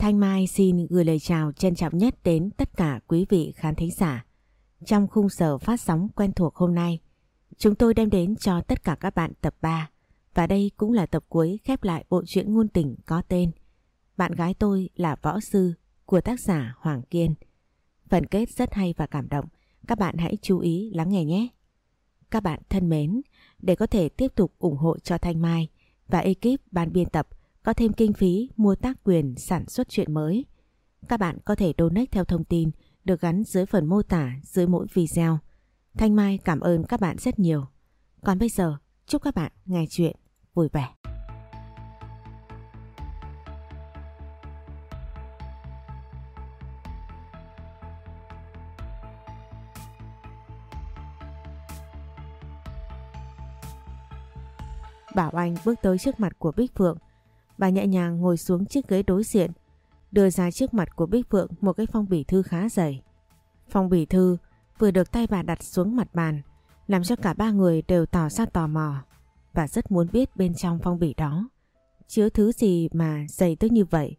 Thanh Mai xin gửi lời chào trân trọng nhất đến tất cả quý vị khán thính giả. Trong khung giờ phát sóng quen thuộc hôm nay, chúng tôi đem đến cho tất cả các bạn tập 3 và đây cũng là tập cuối khép lại bộ truyện ngôn tình có tên Bạn gái tôi là võ sư của tác giả Hoàng Kiên. Phần kết rất hay và cảm động, các bạn hãy chú ý lắng nghe nhé. Các bạn thân mến, để có thể tiếp tục ủng hộ cho Thanh Mai và ekip ban biên tập có thêm kinh phí mua tác quyền sản xuất truyện mới. Các bạn có thể donate theo thông tin được gắn dưới phần mô tả dưới mỗi video. Thanh Mai cảm ơn các bạn rất nhiều. Còn bây giờ, chúc các bạn nghe chuyện vui vẻ. Bảo Anh bước tới trước mặt của Bích Phượng Bà nhẹ nhàng ngồi xuống chiếc ghế đối diện, đưa ra trước mặt của Bích Phượng một cái phong bì thư khá dày. Phong bì thư vừa được tay bà đặt xuống mặt bàn, làm cho cả ba người đều tỏ ra tò mò và rất muốn biết bên trong phong bì đó chứa thứ gì mà dày tới như vậy.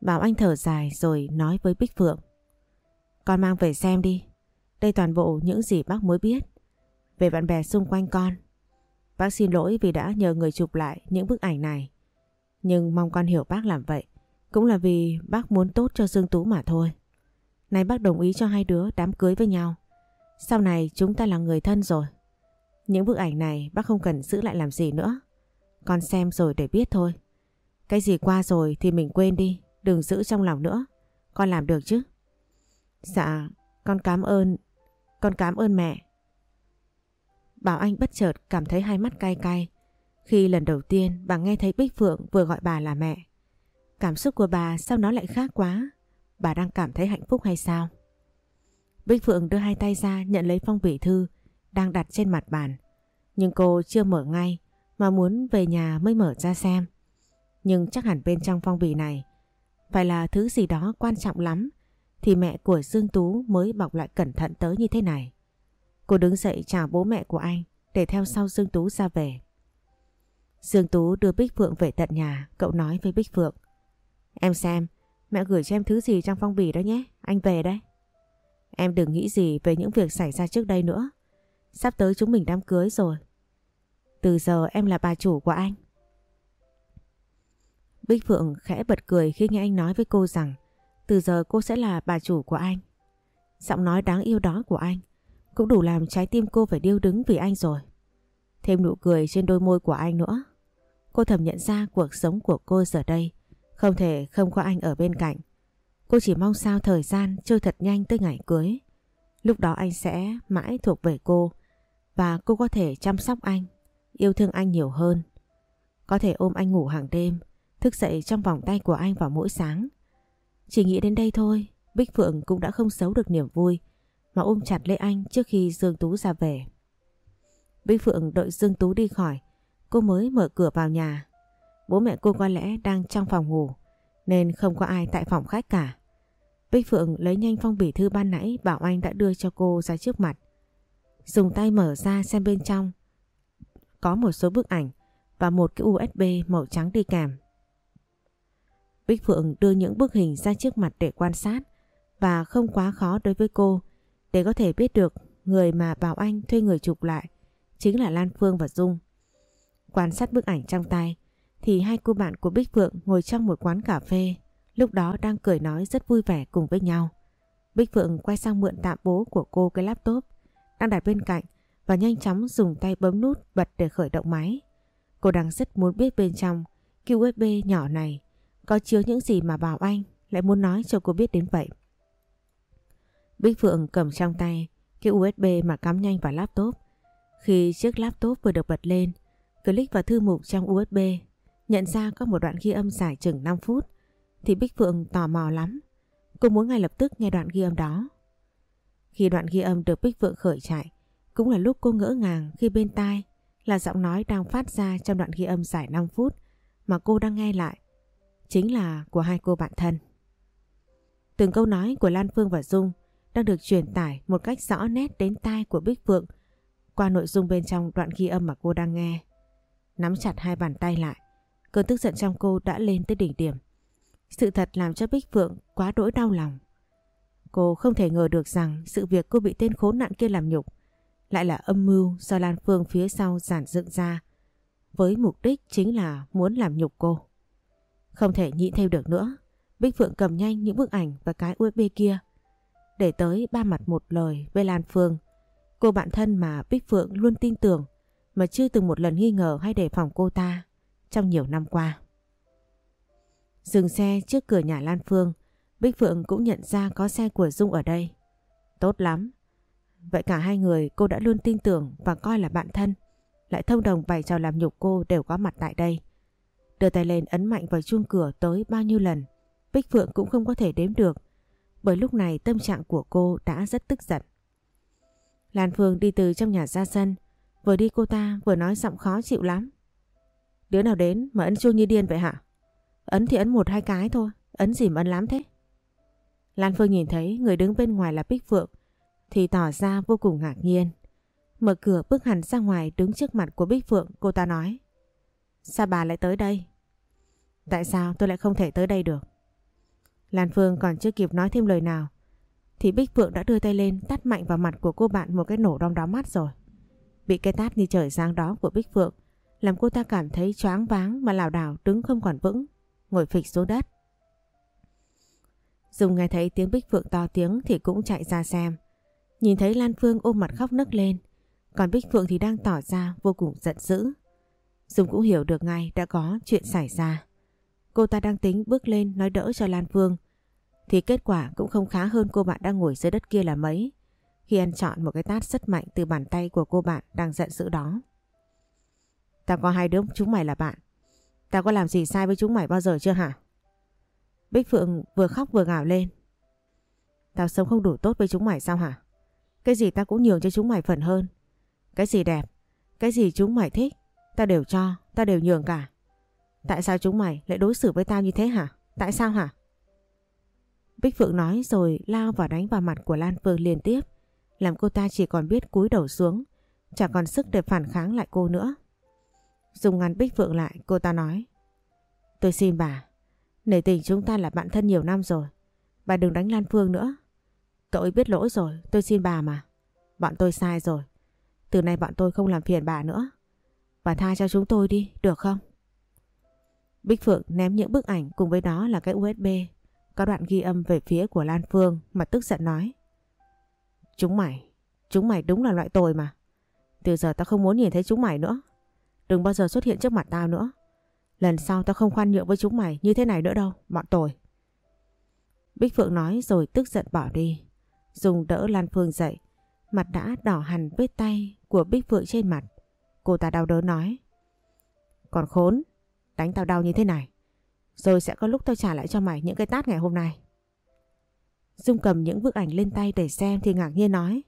Bảo Anh thở dài rồi nói với Bích Phượng. Con mang về xem đi. Đây toàn bộ những gì bác mới biết. Về bạn bè xung quanh con. Bác xin lỗi vì đã nhờ người chụp lại những bức ảnh này. Nhưng mong con hiểu bác làm vậy cũng là vì bác muốn tốt cho Dương Tú mà thôi. Nay bác đồng ý cho hai đứa đám cưới với nhau. Sau này chúng ta là người thân rồi. Những bức ảnh này bác không cần giữ lại làm gì nữa. Con xem rồi để biết thôi. Cái gì qua rồi thì mình quên đi, đừng giữ trong lòng nữa. Con làm được chứ? Dạ, con cảm ơn, con cảm ơn mẹ. Bảo Anh bất chợt cảm thấy hai mắt cay cay. Khi lần đầu tiên bà nghe thấy Bích Phượng vừa gọi bà là mẹ. Cảm xúc của bà sao nó lại khác quá? Bà đang cảm thấy hạnh phúc hay sao? Bích Phượng đưa hai tay ra nhận lấy phong bì thư đang đặt trên mặt bàn. Nhưng cô chưa mở ngay mà muốn về nhà mới mở ra xem. Nhưng chắc hẳn bên trong phong bì này phải là thứ gì đó quan trọng lắm thì mẹ của Dương Tú mới bọc lại cẩn thận tới như thế này. Cô đứng dậy chào bố mẹ của anh để theo sau Dương Tú ra về. Dương Tú đưa Bích Phượng về tận nhà, cậu nói với Bích Phượng. Em xem, mẹ gửi cho em thứ gì trong phong bì đó nhé, anh về đây. Em đừng nghĩ gì về những việc xảy ra trước đây nữa. Sắp tới chúng mình đám cưới rồi. Từ giờ em là bà chủ của anh. Bích Phượng khẽ bật cười khi nghe anh nói với cô rằng từ giờ cô sẽ là bà chủ của anh. Giọng nói đáng yêu đó của anh cũng đủ làm trái tim cô phải điêu đứng vì anh rồi. Thêm nụ cười trên đôi môi của anh nữa. Cô thầm nhận ra cuộc sống của cô giờ đây không thể không có anh ở bên cạnh. Cô chỉ mong sao thời gian trôi thật nhanh tới ngày cưới. Lúc đó anh sẽ mãi thuộc về cô và cô có thể chăm sóc anh, yêu thương anh nhiều hơn. Có thể ôm anh ngủ hàng đêm, thức dậy trong vòng tay của anh vào mỗi sáng. Chỉ nghĩ đến đây thôi, Bích Phượng cũng đã không xấu được niềm vui mà ôm chặt lấy anh trước khi Dương Tú ra về. Bích Phượng đợi Dương Tú đi khỏi cô mới mở cửa vào nhà. Bố mẹ cô có lẽ đang trong phòng ngủ, nên không có ai tại phòng khách cả. Bích Phượng lấy nhanh phong bì thư ban nãy Bảo Anh đã đưa cho cô ra trước mặt. Dùng tay mở ra xem bên trong. Có một số bức ảnh và một cái USB màu trắng đi kèm. Bích Phượng đưa những bức hình ra trước mặt để quan sát và không quá khó đối với cô để có thể biết được người mà Bảo Anh thuê người chụp lại chính là Lan Phương và Dung. Quan sát bức ảnh trong tay, thì hai cô bạn của Bích Phượng ngồi trong một quán cà phê, lúc đó đang cười nói rất vui vẻ cùng với nhau. Bích Phượng quay sang mượn tạm bố của cô cái laptop, đang đặt bên cạnh và nhanh chóng dùng tay bấm nút, bật để khởi động máy. Cô đang rất muốn biết bên trong USB nhỏ này có chứa những gì mà Bảo Anh lại muốn nói cho cô biết đến vậy. Bích Phượng cầm trong tay cái USB mà cắm nhanh vào laptop. Khi chiếc laptop vừa được bật lên Click vào thư mục trong USB, nhận ra có một đoạn ghi âm dài chừng 5 phút, thì Bích Phượng tò mò lắm. Cô muốn ngay lập tức nghe đoạn ghi âm đó. Khi đoạn ghi âm được Bích Phượng khởi chạy, cũng là lúc cô ngỡ ngàng khi bên tai là giọng nói đang phát ra trong đoạn ghi âm dài 5 phút mà cô đang nghe lại. Chính là của hai cô bạn thân. Từng câu nói của Lan Phương và Dung đang được truyền tải một cách rõ nét đến tai của Bích Phượng qua nội dung bên trong đoạn ghi âm mà cô đang nghe nắm chặt hai bàn tay lại. Cơn tức giận trong cô đã lên tới đỉnh điểm. Sự thật làm cho Bích Phượng quá đỗi đau lòng. Cô không thể ngờ được rằng sự việc cô bị tên khốn nạn kia làm nhục lại là âm mưu do Lan Phương phía sau giản dựng ra với mục đích chính là muốn làm nhục cô. Không thể nhịn thêm được nữa, Bích Phượng cầm nhanh những bức ảnh và cái USB kia để tới ba mặt một lời với Lan Phương. Cô bạn thân mà Bích Phượng luôn tin tưởng mà chưa từng một lần nghi ngờ hay đề phòng cô ta trong nhiều năm qua. Dừng xe trước cửa nhà Lan Phương, Bích Phượng cũng nhận ra có xe của Dung ở đây. Tốt lắm. Vậy cả hai người cô đã luôn tin tưởng và coi là bạn thân, lại thông đồng bày trò làm nhục cô đều có mặt tại đây. Đưa tay lên ấn mạnh vào chuông cửa tới bao nhiêu lần, Bích Phượng cũng không có thể đếm được, bởi lúc này tâm trạng của cô đã rất tức giận. Lan Phương đi từ trong nhà ra sân, vừa đi cô ta vừa nói giọng khó chịu lắm. Đứa nào đến mà ấn chuông như điên vậy hả? Ấn thì ấn một hai cái thôi, ấn gì mà ấn lắm thế? Lan Phương nhìn thấy người đứng bên ngoài là Bích Phượng thì tỏ ra vô cùng ngạc nhiên. Mở cửa bước hẳn ra ngoài đứng trước mặt của Bích Phượng cô ta nói Sao bà lại tới đây? Tại sao tôi lại không thể tới đây được? Lan Phương còn chưa kịp nói thêm lời nào thì Bích Phượng đã đưa tay lên tát mạnh vào mặt của cô bạn một cái nổ đom đóm mắt rồi. Bị cái tát như trời giáng đó của Bích Phượng làm cô ta cảm thấy choáng váng mà lảo đảo đứng không còn vững, ngồi phịch xuống đất. Dùng nghe thấy tiếng Bích Phượng to tiếng thì cũng chạy ra xem. Nhìn thấy Lan Phương ôm mặt khóc nức lên, còn Bích Phượng thì đang tỏ ra vô cùng giận dữ. Dung cũng hiểu được ngay đã có chuyện xảy ra. Cô ta đang tính bước lên nói đỡ cho Lan Phương, thì kết quả cũng không khá hơn cô bạn đang ngồi dưới đất kia là mấy, khi ăn chọn một cái tát rất mạnh từ bàn tay của cô bạn đang giận dữ đó. Tao có hai đứa chúng mày là bạn. Tao có làm gì sai với chúng mày bao giờ chưa hả? Bích Phượng vừa khóc vừa gào lên. Tao sống không đủ tốt với chúng mày sao hả? Cái gì tao cũng nhường cho chúng mày phần hơn. Cái gì đẹp, cái gì chúng mày thích, tao đều cho, tao đều nhường cả. Tại sao chúng mày lại đối xử với tao như thế hả? Tại sao hả? Bích Phượng nói rồi lao vào đánh vào mặt của Lan Phương liên tiếp, làm cô ta chỉ còn biết cúi đầu xuống, chẳng còn sức để phản kháng lại cô nữa. Dùng ngắn Bích Phượng lại, cô ta nói. Tôi xin bà, nể tình chúng ta là bạn thân nhiều năm rồi. Bà đừng đánh Lan Phương nữa. Tội biết lỗi rồi, tôi xin bà mà. Bọn tôi sai rồi. Từ nay bọn tôi không làm phiền bà nữa. Bà tha cho chúng tôi đi, được không? Bích Phượng ném những bức ảnh cùng với đó là cái USB có đoạn ghi âm về phía của Lan Phương mà tức giận nói. Chúng mày, chúng mày đúng là loại tồi mà. Từ giờ tao không muốn nhìn thấy chúng mày nữa. Đừng bao giờ xuất hiện trước mặt tao nữa. Lần sau tao không khoan nhượng với chúng mày như thế này nữa đâu, bọn tồi. Bích Phượng nói rồi tức giận bỏ đi. Dùng đỡ Lan Phương dậy. Mặt đã đỏ hẳn vết tay của Bích Phượng trên mặt. Cô ta đau đớn nói. Còn khốn, đánh tao đau như thế này. Rồi sẽ có lúc tao trả lại cho mày những cái tát ngày hôm nay. Dung cầm những bức ảnh lên tay để xem thì ngạc nhiên nói.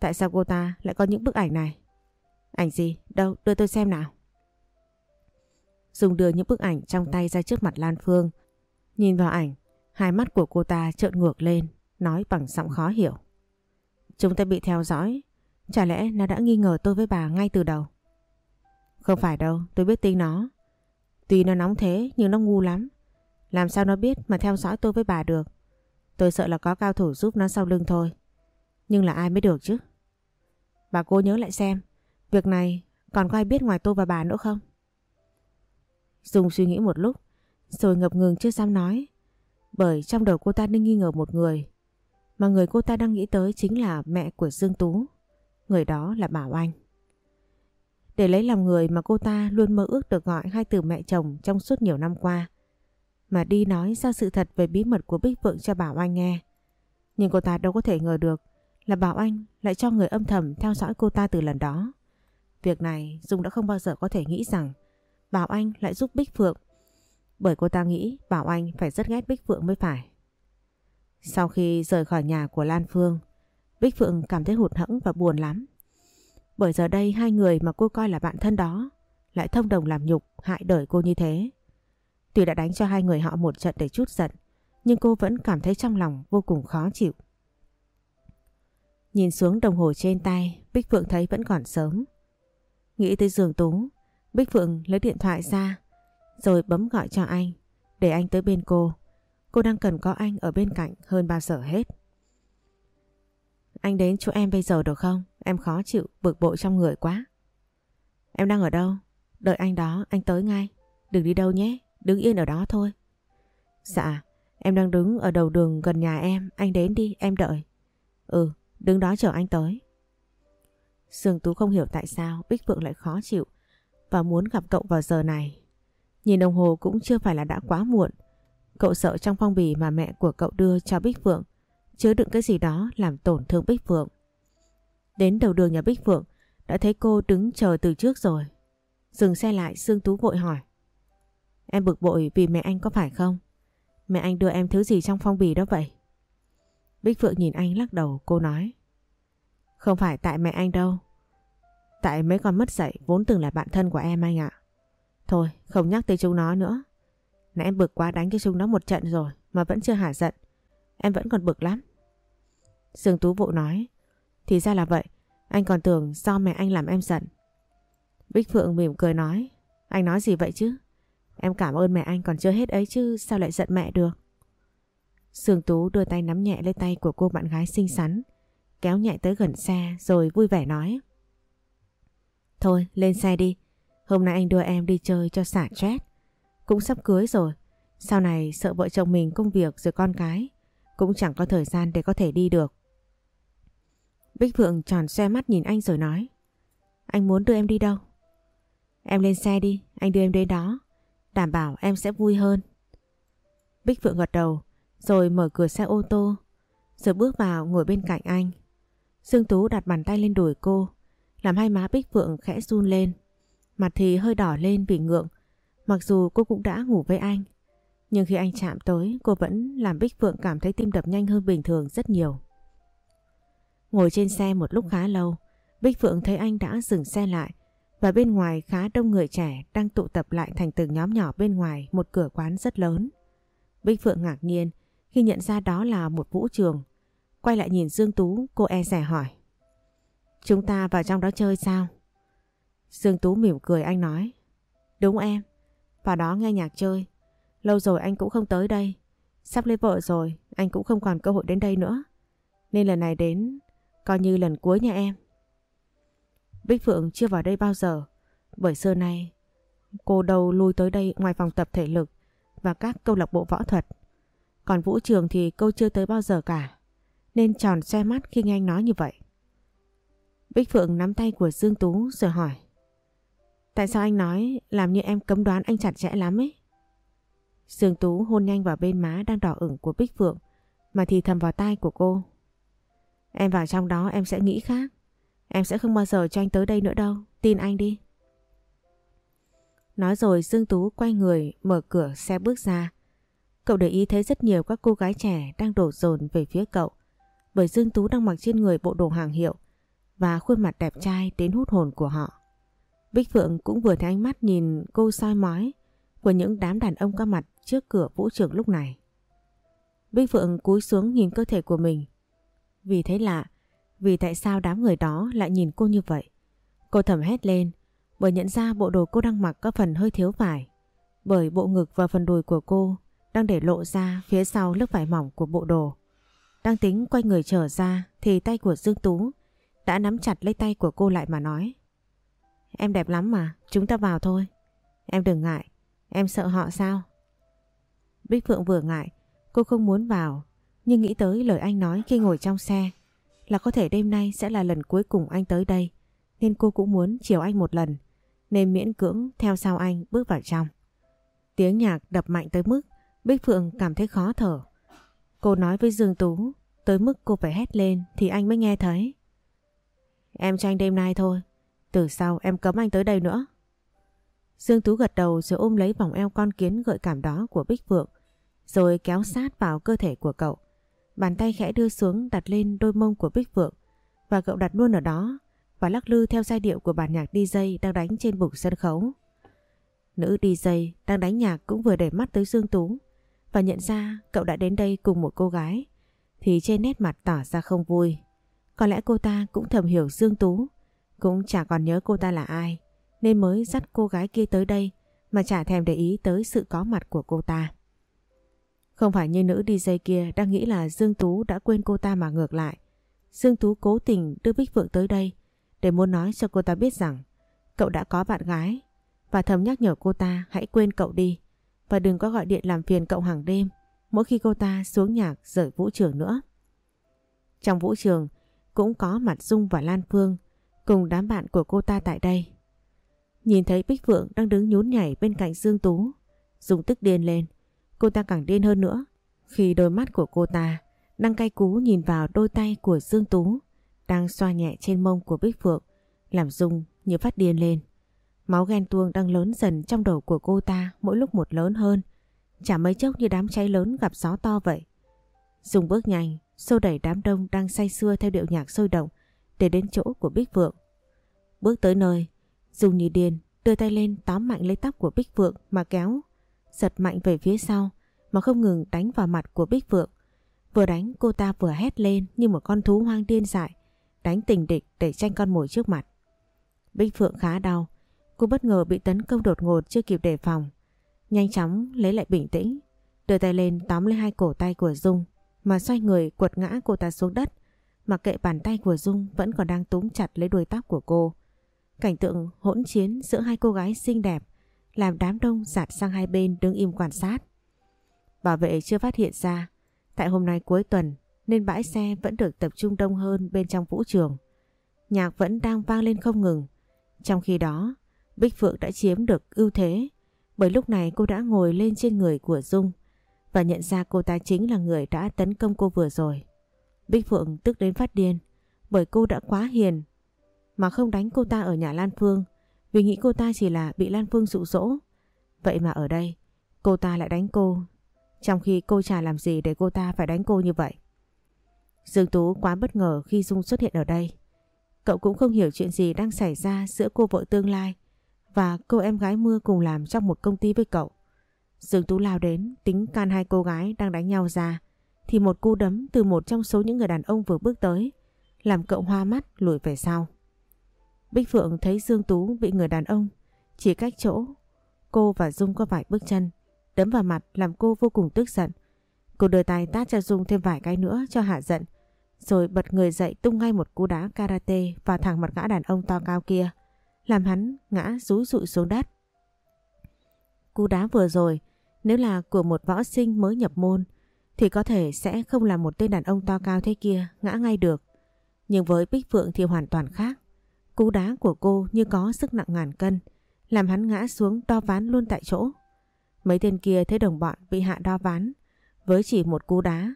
Tại sao cô ta lại có những bức ảnh này? Ảnh gì? Đâu? Đưa tôi xem nào. Dung đưa những bức ảnh trong tay ra trước mặt Lan Phương. Nhìn vào ảnh, hai mắt của cô ta trợn ngược lên, nói bằng giọng khó hiểu. Chúng ta bị theo dõi, chả lẽ nó đã nghi ngờ tôi với bà ngay từ đầu? Không phải đâu, tôi biết tin nó. Tuy nó nóng thế nhưng nó ngu lắm. Làm sao nó biết mà theo dõi tôi với bà được? Tôi sợ là có cao thủ giúp nó sau lưng thôi. Nhưng là ai mới được chứ? Bà cô nhớ lại xem, việc này còn có ai biết ngoài tôi và bà nữa không? Dung suy nghĩ một lúc, rồi ngập ngừng chưa dám nói. Bởi trong đầu cô ta đang nghi ngờ một người, mà người cô ta đang nghĩ tới chính là mẹ của Dương Tú. Người đó là Bảo Anh. Để lấy lòng người mà cô ta luôn mơ ước được gọi hai từ mẹ chồng trong suốt nhiều năm qua. Mà đi nói ra sự thật về bí mật của Bích Phượng cho Bảo Anh nghe. Nhưng cô ta đâu có thể ngờ được là Bảo Anh lại cho người âm thầm theo dõi cô ta từ lần đó. Việc này Dung đã không bao giờ có thể nghĩ rằng Bảo Anh lại giúp Bích Phượng. Bởi cô ta nghĩ Bảo Anh phải rất ghét Bích Phượng mới phải. Sau khi rời khỏi nhà của Lan Phương, Bích Phượng cảm thấy hụt hẫng và buồn lắm. Bởi giờ đây hai người mà cô coi là bạn thân đó lại thông đồng làm nhục hại đời cô như thế. Tuy đã đánh cho hai người họ một trận để chút giận, nhưng cô vẫn cảm thấy trong lòng vô cùng khó chịu. Nhìn xuống đồng hồ trên tay, Bích Phượng thấy vẫn còn sớm. Nghĩ tới giường Tú, Bích Phượng lấy điện thoại ra, rồi bấm gọi cho anh, Để anh tới bên cô. Cô đang cần có anh ở bên cạnh hơn bao giờ hết. Anh đến chỗ em bây giờ được không? Em khó chịu, bực bội trong người quá. Em đang ở đâu? Đợi anh đó, anh tới ngay. Đừng đi đâu nhé, đứng yên ở đó thôi. Dạ, em đang đứng ở đầu đường gần nhà em, anh đến đi, em đợi. Ừ, đứng đó chờ anh tới. Sương Tú không hiểu tại sao Bích Phượng lại khó chịu và muốn gặp cậu vào giờ này. Nhìn đồng hồ cũng chưa phải là đã quá muộn. Cậu sợ trong phong bì mà mẹ của cậu đưa cho Bích Phượng chứa đựng cái gì đó làm tổn thương Bích Phượng. Đến đầu đường nhà Bích Phượng đã thấy cô đứng chờ từ trước rồi. Dừng xe lại Sương Tú vội hỏi. Em bực bội vì mẹ anh có phải không? Mẹ anh đưa em thứ gì trong phong bì đó vậy? Bích Phượng nhìn anh lắc đầu, cô nói. Không phải tại mẹ anh đâu. Tại mấy con mất dạy vốn từng là bạn thân của em anh ạ. Thôi, không nhắc tới chúng nó nữa. Nãy em bực quá đánh cho chúng nó một trận rồi, mà vẫn chưa hả giận. Em vẫn còn bực lắm. Dương Tú Vụ nói. Thì ra là vậy. Anh còn tưởng do mẹ anh làm em giận. Bích Phượng mỉm cười nói. Anh nói gì vậy chứ? Em cảm ơn mẹ anh còn chưa hết ấy chứ sao lại giận mẹ được? Sương Tú đưa tay nắm nhẹ lên tay của cô bạn gái xinh xắn, kéo nhẹ tới gần xe rồi vui vẻ nói. Thôi lên xe đi, hôm nay anh đưa em đi chơi cho xả stress. Cũng sắp cưới rồi, sau này sợ vợ chồng mình công việc rồi con cái, cũng chẳng có thời gian để có thể đi được. Bích Phượng tròn xe mắt nhìn anh rồi nói. Anh muốn đưa em đi đâu? Em lên xe đi, anh đưa em đến đó. Đảm bảo em sẽ vui hơn. Bích Phượng gật đầu, rồi mở cửa xe ô tô, rồi bước vào ngồi bên cạnh anh. Dương Tú đặt bàn tay lên đùi cô, làm hai má Bích Phượng khẽ run lên. Mặt thì hơi đỏ lên vì ngượng, mặc dù cô cũng đã ngủ với anh. Nhưng khi anh chạm tới, cô vẫn làm Bích Phượng cảm thấy tim đập nhanh hơn bình thường rất nhiều. Ngồi trên xe một lúc khá lâu, Bích Phượng thấy anh đã dừng xe lại và bên ngoài khá đông người trẻ đang tụ tập lại thành từng nhóm nhỏ bên ngoài một cửa quán rất lớn. Bích Phượng ngạc nhiên khi nhận ra đó là một vũ trường. Quay lại nhìn Dương Tú, cô e rẻ hỏi. Chúng ta vào trong đó chơi sao? Dương Tú mỉm cười anh nói. Đúng em, vào đó nghe nhạc chơi. Lâu rồi anh cũng không tới đây. Sắp lấy vợ rồi, anh cũng không còn cơ hội đến đây nữa. Nên lần này đến, coi như lần cuối nha em. Bích Phượng chưa vào đây bao giờ, bởi xưa nay cô đâu lui tới đây ngoài phòng tập thể lực và các câu lạc bộ võ thuật. Còn Vũ Trường thì cô chưa tới bao giờ cả, nên tròn xe mắt khi nghe anh nói như vậy. Bích Phượng nắm tay của Dương Tú rồi hỏi. Tại sao anh nói làm như em cấm đoán anh chặt chẽ lắm ấy? Dương Tú hôn nhanh vào bên má đang đỏ ửng của Bích Phượng mà thì thầm vào tai của cô. Em vào trong đó em sẽ nghĩ khác. Em sẽ không bao giờ cho anh tới đây nữa đâu, tin anh đi. Nói rồi Dương Tú quay người mở cửa xe bước ra. Cậu để ý thấy rất nhiều các cô gái trẻ đang đổ dồn về phía cậu. Bởi Dương Tú đang mặc trên người bộ đồ hàng hiệu và khuôn mặt đẹp trai đến hút hồn của họ. Bích Phượng cũng vừa thấy ánh mắt nhìn cô soi mói của những đám đàn ông có mặt trước cửa vũ trường lúc này. Bích Phượng cúi xuống nhìn cơ thể của mình. Vì thấy lạ, vì tại sao đám người đó lại nhìn cô như vậy? Cô thầm hét lên bởi nhận ra bộ đồ cô đang mặc có phần hơi thiếu vải. Bởi bộ ngực và phần đùi của cô đang để lộ ra phía sau lớp vải mỏng của bộ đồ. Đang tính quay người trở ra thì tay của Dương Tú đã nắm chặt lấy tay của cô lại mà nói. Em đẹp lắm mà, chúng ta vào thôi. Em đừng ngại, em sợ họ sao? Bích Phượng vừa ngại, cô không muốn vào, nhưng nghĩ tới lời anh nói khi ngồi trong xe là có thể đêm nay sẽ là lần cuối cùng anh tới đây, nên cô cũng muốn chiều anh một lần, nên miễn cưỡng theo sau anh bước vào trong. Tiếng nhạc đập mạnh tới mức Bích Phượng cảm thấy khó thở. Cô nói với Dương Tú, tới mức cô phải hét lên thì anh mới nghe thấy. Em cho anh đêm nay thôi, từ sau em cấm anh tới đây nữa. Dương Tú gật đầu rồi ôm lấy vòng eo con kiến gợi cảm đó của Bích Phượng, rồi kéo sát vào cơ thể của cậu. Bàn tay khẽ đưa xuống, đặt lên đôi mông của Bích Phượng và cậu đặt luôn ở đó, và lắc lư theo giai điệu của bản nhạc DJ đang đánh trên bục sân khấu. Nữ DJ đang đánh nhạc cũng vừa để mắt tới Dương Tú, và nhận ra cậu đã đến đây cùng một cô gái, thì trên nét mặt tỏ ra không vui. Có lẽ cô ta cũng thầm hiểu Dương Tú, cũng chả còn nhớ cô ta là ai, nên mới dắt cô gái kia tới đây mà chả thèm để ý tới sự có mặt của cô ta. Không phải như nữ DJ kia đang nghĩ là Dương Tú đã quên cô ta mà ngược lại. Dương Tú cố tình đưa Bích Phượng tới đây để muốn nói cho cô ta biết rằng cậu đã có bạn gái và thầm nhắc nhở cô ta hãy quên cậu đi và đừng có gọi điện làm phiền cậu hàng đêm mỗi khi cô ta xuống nhạc rời vũ trường nữa. Trong vũ trường cũng có mặt Dung và Lan Phương cùng đám bạn của cô ta tại đây. Nhìn thấy Bích Phượng đang đứng nhún nhảy bên cạnh Dương Tú, Dung tức điên lên. Cô ta càng điên hơn nữa khi đôi mắt của cô ta đang cay cú nhìn vào đôi tay của Dương Tú đang xoa nhẹ trên mông của Bích Phượng làm Dung như phát điên lên. Máu ghen tuông đang lớn dần trong đầu của cô ta mỗi lúc một lớn hơn. Chả mấy chốc như đám cháy lớn gặp gió to vậy. Dung bước nhanh, xô đẩy đám đông đang say sưa theo điệu nhạc sôi động để đến chỗ của Bích Phượng. Bước tới nơi, Dung như điên đưa tay lên tóm mạnh lấy tóc của Bích Phượng mà kéo, giật mạnh về phía sau mà không ngừng đánh vào mặt của Bích Phượng. Vừa đánh cô ta vừa hét lên như một con thú hoang điên dại, đánh tình địch để tranh con mồi trước mặt. Bích Phượng khá đau, cô bất ngờ bị tấn công đột ngột chưa kịp đề phòng. Nhanh chóng lấy lại bình tĩnh, đưa tay lên tóm lấy hai cổ tay của Dung mà xoay người quật ngã cô ta xuống đất. Mặc kệ bàn tay của Dung vẫn còn đang túm chặt lấy đuôi tóc của cô. Cảnh tượng hỗn chiến giữa hai cô gái xinh đẹp làm đám đông dạt sang hai bên đứng im quan sát. Bảo vệ chưa phát hiện ra, tại hôm nay cuối tuần nên bãi xe vẫn được tập trung đông hơn bên trong vũ trường. Nhạc vẫn đang vang lên không ngừng. Trong khi đó, Bích Phượng đã chiếm được ưu thế bởi lúc này cô đã ngồi lên trên người của Dung và nhận ra cô ta chính là người đã tấn công cô vừa rồi. Bích Phượng tức đến phát điên bởi cô đã quá hiền mà không đánh cô ta ở nhà Lan Phương vì nghĩ cô ta chỉ là bị Lan Phương dụ dỗ. Vậy mà ở đây, cô ta lại đánh cô, trong khi cô chả làm gì để cô ta phải đánh cô như vậy. Dương Tú quá bất ngờ khi Dung xuất hiện ở đây. Cậu cũng không hiểu chuyện gì đang xảy ra giữa cô vợ tương lai và cô em gái mưa cùng làm trong một công ty với cậu. Dương Tú lao đến, tính can hai cô gái đang đánh nhau ra, thì một cú đấm từ một trong số những người đàn ông vừa bước tới, làm cậu hoa mắt lùi về sau. Bích Phượng thấy Dương Tú bị người đàn ông, chỉ cách chỗ, cô và Dung có vài bước chân, đấm vào mặt làm cô vô cùng tức giận. Cô đưa tay tát cho Dung thêm vài cái nữa cho hạ giận, rồi bật người dậy tung ngay một cú đá karate vào thẳng mặt gã đàn ông to cao kia, làm hắn ngã rúi rụi xuống đất. Cú đá vừa rồi, nếu là của một võ sinh mới nhập môn, thì có thể sẽ không là một tên đàn ông to cao thế kia ngã ngay được. Nhưng với Bích Phượng thì hoàn toàn khác. Cú đá của cô như có sức nặng ngàn cân, làm hắn ngã xuống đo ván luôn tại chỗ. Mấy tên kia thấy đồng bọn bị hạ đo ván, với chỉ một cú đá,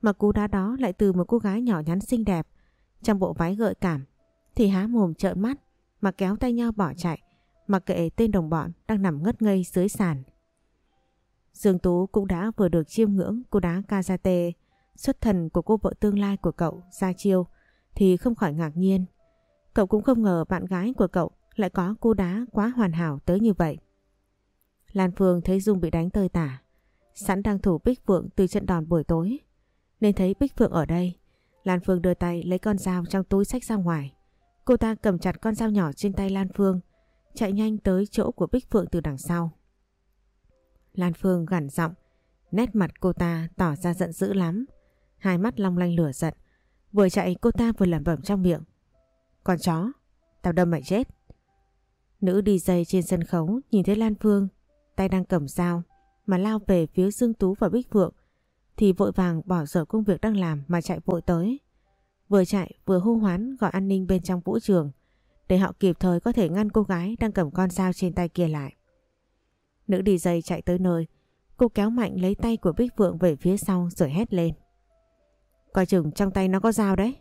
mà cú đá đó lại từ một cô gái nhỏ nhắn xinh đẹp, trong bộ váy gợi cảm, thì há mồm trợn mắt, mà kéo tay nhau bỏ chạy mặc kệ tên đồng bọn đang nằm ngất ngây dưới sàn. Dương Tú cũng đã vừa được chiêm ngưỡng cô đá Kazate xuất thần của cô vợ tương lai của cậu, gia chiêu, thì không khỏi ngạc nhiên. Cậu cũng không ngờ bạn gái của cậu lại có cô đá quá hoàn hảo tới như vậy. Lan Phương thấy Dung bị đánh tơi tả, sẵn đang thủ Bích Phượng từ trận đòn buổi tối. Nên thấy Bích Phượng ở đây, Lan Phương đưa tay lấy con dao trong túi sách ra ngoài. Cô ta cầm chặt con dao nhỏ trên tay Lan Phương, chạy nhanh tới chỗ của Bích Phượng từ đằng sau. Lan Phương gằn giọng, nét mặt cô ta tỏ ra giận dữ lắm, hai mắt long lanh lửa giận. Vừa chạy cô ta vừa lẩm bẩm trong miệng. Con chó, tao đâm mày chết. Nữ đi trên sân khấu nhìn thấy Lan Phương, tay đang cầm dao mà lao về phía Dương Tú và Bích Phượng thì vội vàng bỏ dở công việc đang làm mà chạy vội tới. Vừa chạy vừa hô hoán gọi an ninh bên trong vũ trường để họ kịp thời có thể ngăn cô gái đang cầm con dao trên tay kia lại. Nữ đi chạy tới nơi, cô kéo mạnh lấy tay của Bích Phượng về phía sau rồi hét lên. Coi chừng trong tay nó có dao đấy.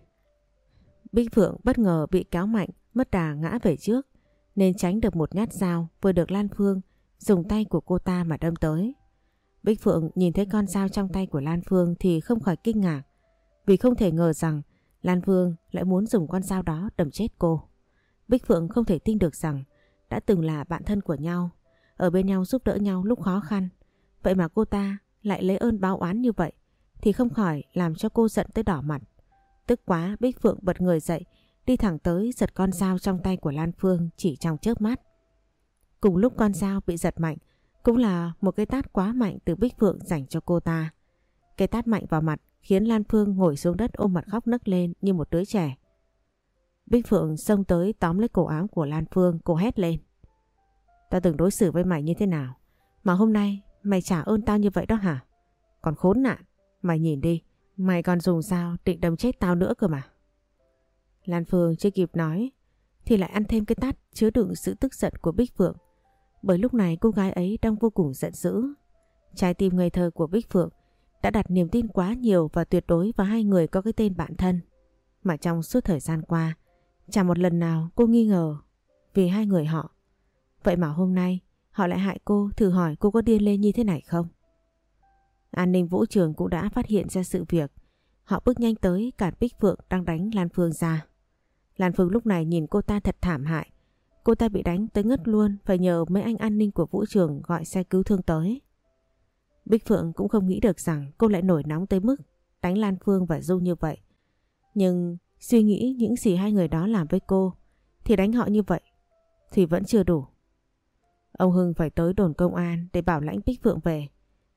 Bích Phượng bất ngờ bị kéo mạnh, mất đà ngã về trước nên tránh được một nhát dao vừa được Lan Phương dùng tay của cô ta mà đâm tới. Bích Phượng nhìn thấy con dao trong tay của Lan Phương thì không khỏi kinh ngạc vì không thể ngờ rằng Lan Phương lại muốn dùng con dao đó đâm chết cô. Bích Phượng không thể tin được rằng đã từng là bạn thân của nhau, ở bên nhau giúp đỡ nhau lúc khó khăn. Vậy mà cô ta lại lấy ơn báo oán như vậy thì không khỏi làm cho cô giận tới đỏ mặt. Tức quá Bích Phượng bật người dậy đi thẳng tới giật con dao trong tay của Lan Phương chỉ trong chớp mắt. Cùng lúc con dao bị giật mạnh cũng là một cái tát quá mạnh từ Bích Phượng dành cho cô ta. Cái tát mạnh vào mặt khiến Lan Phương ngồi xuống đất ôm mặt khóc nấc lên như một đứa trẻ. Bích Phượng xông tới tóm lấy cổ áo của Lan Phương, cô hét lên. Ta từng đối xử với mày như thế nào? Mà hôm nay mày trả ơn tao như vậy đó hả? Còn khốn nạn, mày nhìn đi, mày còn dùng sao định đâm chết tao nữa cơ mà. Lan Phương chưa kịp nói thì lại ăn thêm cái tát chứa đựng sự tức giận của Bích Phượng. Bởi lúc này cô gái ấy đang vô cùng giận dữ. Trái tim ngây thơ của Bích Phượng đã đặt niềm tin quá nhiều và tuyệt đối vào hai người có cái tên bạn thân. Mà trong suốt thời gian qua, chẳng một lần nào cô nghi ngờ vì hai người họ. Vậy mà hôm nay họ lại hại cô thử hỏi cô có điên lên như thế này không? An ninh vũ trường cũng đã phát hiện ra sự việc. Họ bước nhanh tới, cản Bích Phượng đang đánh Lan Phương ra. Lan Phương lúc này nhìn cô ta thật thảm hại. Cô ta bị đánh tới ngất luôn, phải nhờ mấy anh an ninh của vũ trường gọi xe cứu thương tới. Bích Phượng cũng không nghĩ được rằng cô lại nổi nóng tới mức đánh Lan Phương và Du như vậy. Nhưng suy nghĩ những gì hai người đó làm với cô thì đánh họ như vậy thì vẫn chưa đủ. Ông Hưng phải tới đồn công an để bảo lãnh Bích Phượng về.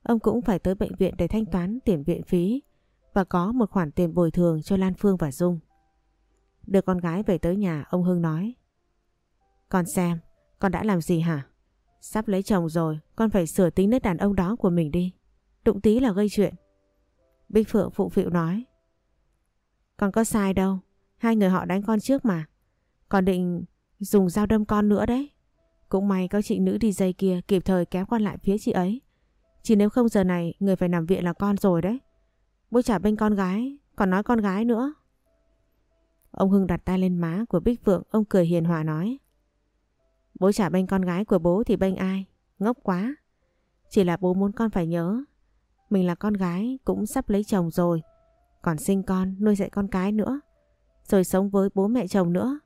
Ông cũng phải tới bệnh viện để thanh toán tiền viện phí và có một khoản tiền bồi thường cho Lan Phương và Dung. Đưa con gái về tới nhà ông Hưng nói Con xem, con đã làm gì hả? Sắp lấy chồng rồi, con phải sửa tính nết đàn ông đó của mình đi. Đụng tí là gây chuyện. Bích Phượng phụ phịu nói Con có sai đâu, hai người họ đánh con trước mà. Còn định dùng dao đâm con nữa đấy. Cũng may có chị nữ DJ kia kịp thời kéo con lại phía chị ấy. Chỉ nếu không giờ này người phải nằm viện là con rồi đấy. Bố trả bên con gái, còn nói con gái nữa. Ông Hưng đặt tay lên má của Bích Phượng, ông cười hiền hòa nói. Bố trả bênh con gái của bố thì bênh ai? Ngốc quá. Chỉ là bố muốn con phải nhớ. Mình là con gái cũng sắp lấy chồng rồi. Còn sinh con, nuôi dạy con cái nữa. Rồi sống với bố mẹ chồng nữa.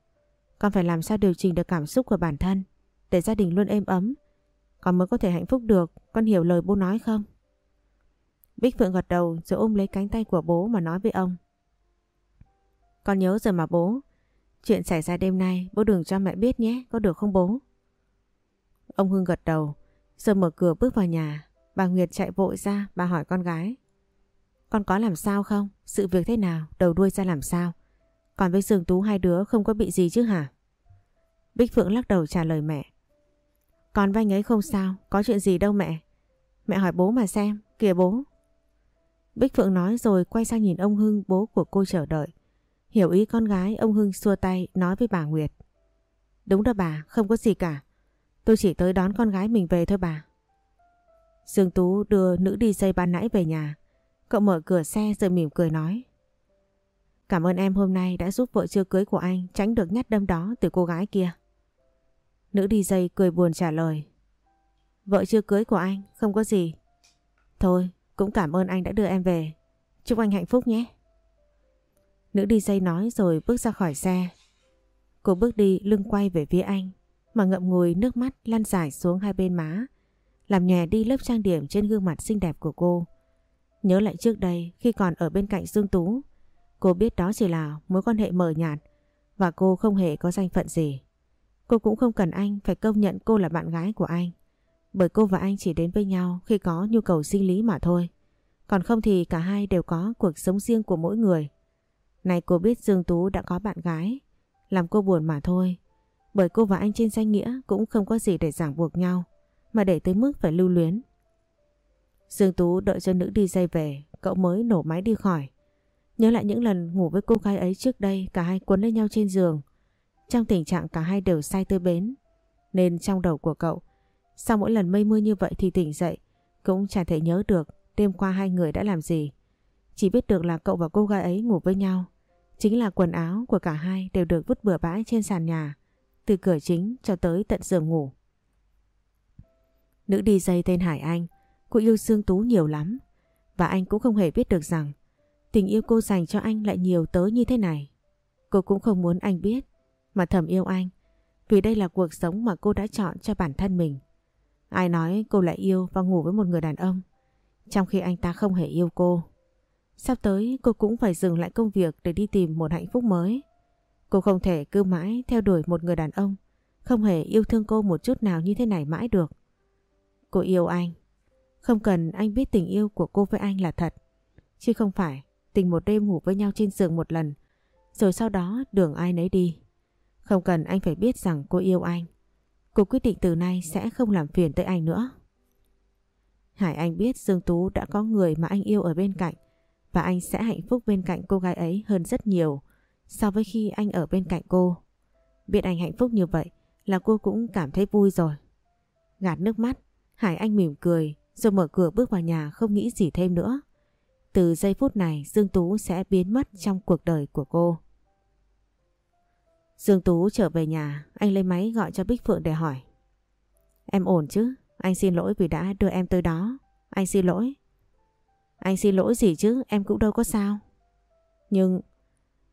Con phải làm sao điều chỉnh được cảm xúc của bản thân. Để gia đình luôn êm ấm. Con mới có thể hạnh phúc được. Con hiểu lời bố nói không? Bích Phượng gật đầu rồi ôm lấy cánh tay của bố mà nói với ông. Con nhớ rồi mà bố. Chuyện xảy ra đêm nay bố đừng cho mẹ biết nhé, có được không bố? Ông Hưng gật đầu, rồi mở cửa bước vào nhà. Bà Nguyệt chạy vội ra, bà hỏi con gái. Con có làm sao không? Sự việc thế nào? Đầu đuôi ra làm sao? Còn với Dương Tú hai đứa không có bị gì chứ hả? Bích Phượng lắc đầu trả lời mẹ. Con với anh ấy không sao, có chuyện gì đâu mẹ. Mẹ hỏi bố mà xem, kìa bố. Bích Phượng nói rồi quay sang nhìn ông Hưng bố của cô chờ đợi. Hiểu ý con gái, ông Hưng xua tay nói với bà Nguyệt. Đúng đó bà, không có gì cả. Tôi chỉ tới đón con gái mình về thôi bà. Dương Tú đưa nữ đi dây ban nãy về nhà. Cậu mở cửa xe rồi mỉm cười nói. Cảm ơn em hôm nay đã giúp vợ chưa cưới của anh tránh được nhát đâm đó từ cô gái kia. Nữ đi dây cười buồn trả lời. Vợ chưa cưới của anh, không có gì. Thôi, cũng cảm ơn anh đã đưa em về. Chúc anh hạnh phúc nhé. Nữ đi dây nói rồi bước ra khỏi xe. Cô bước đi lưng quay về phía anh mà ngậm ngùi nước mắt lăn dài xuống hai bên má làm nhòe đi lớp trang điểm trên gương mặt xinh đẹp của cô. Nhớ lại trước đây khi còn ở bên cạnh Dương Tú cô biết đó chỉ là mối quan hệ mờ nhạt và cô không hề có danh phận gì. Cô cũng không cần anh phải công nhận cô là bạn gái của anh bởi cô và anh chỉ đến với nhau khi có nhu cầu sinh lý mà thôi. Còn không thì cả hai đều có cuộc sống riêng của mỗi người. Này cô biết Dương Tú đã có bạn gái, làm cô buồn mà thôi. Bởi cô và anh trên danh nghĩa cũng không có gì để ràng buộc nhau, mà để tới mức phải lưu luyến. Dương Tú đợi cho nữ đi dây về, cậu mới nổ máy đi khỏi. Nhớ lại những lần ngủ với cô gái ấy trước đây, cả hai quấn lấy nhau trên giường. Trong tình trạng cả hai đều say tươi bến, nên trong đầu của cậu, sau mỗi lần mây mưa như vậy thì tỉnh dậy, cũng chẳng thể nhớ được đêm qua hai người đã làm gì. Chỉ biết được là cậu và cô gái ấy ngủ với nhau. Chính là quần áo của cả hai đều được vứt bừa bãi trên sàn nhà, từ cửa chính cho tới tận giường ngủ. Nữ đi dây tên Hải Anh, cô yêu Dương Tú nhiều lắm. Và anh cũng không hề biết được rằng tình yêu cô dành cho anh lại nhiều tới như thế này. Cô cũng không muốn anh biết, mà thầm yêu anh, vì đây là cuộc sống mà cô đã chọn cho bản thân mình. Ai nói cô lại yêu và ngủ với một người đàn ông, trong khi anh ta không hề yêu cô. Sắp tới cô cũng phải dừng lại công việc để đi tìm một hạnh phúc mới. Cô không thể cứ mãi theo đuổi một người đàn ông, không hề yêu thương cô một chút nào như thế này mãi được. Cô yêu anh. Không cần anh biết tình yêu của cô với anh là thật. chứ không phải tình một đêm ngủ với nhau trên giường một lần rồi sau đó đường ai nấy đi. Không cần anh phải biết rằng cô yêu anh. Cô quyết định từ nay sẽ không làm phiền tới anh nữa. Hải Anh biết Dương Tú đã có người mà anh yêu ở bên cạnh và anh sẽ hạnh phúc bên cạnh cô gái ấy hơn rất nhiều so với khi anh ở bên cạnh cô. Biết anh hạnh phúc như vậy là cô cũng cảm thấy vui rồi. Gạt nước mắt, Hải Anh mỉm cười rồi mở cửa bước vào nhà không nghĩ gì thêm nữa. Từ giây phút này Dương Tú sẽ biến mất trong cuộc đời của cô. Dương Tú trở về nhà, anh lấy máy gọi cho Bích Phượng để hỏi. Em ổn chứ? Anh xin lỗi vì đã đưa em tới đó. Anh xin lỗi. Anh xin lỗi gì chứ, em cũng đâu có sao. Nhưng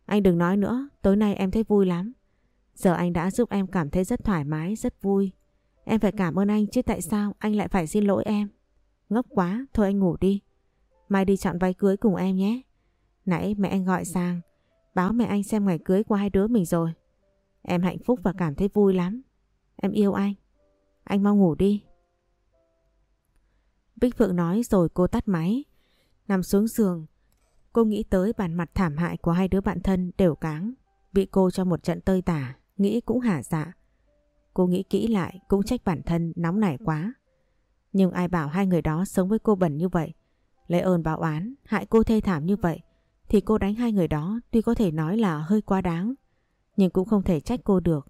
anh đừng nói nữa, tối nay em thấy vui lắm. Giờ anh đã giúp em cảm thấy rất thoải mái, rất vui. Em phải cảm ơn anh chứ tại sao anh lại phải xin lỗi em. Ngốc quá, thôi anh ngủ đi. Mai đi chọn váy cưới cùng em nhé. Nãy mẹ anh gọi sang, báo mẹ anh xem ngày cưới của hai đứa mình rồi. Em hạnh phúc và cảm thấy vui lắm. Em yêu anh. Anh mau ngủ đi. Bích Phượng nói rồi cô tắt máy. Nằm xuống giường, cô nghĩ tới bản mặt thảm hại của hai đứa bạn thân đều cáng. Bị cô cho một trận tơi tả, nghĩ cũng hả dạ. Cô nghĩ kỹ lại cũng trách bản thân nóng nảy quá. Nhưng ai bảo hai người đó sống với cô bẩn như vậy. Lấy ơn báo oán, hại cô thê thảm như vậy. Thì cô đánh hai người đó tuy có thể nói là hơi quá đáng. Nhưng cũng không thể trách cô được.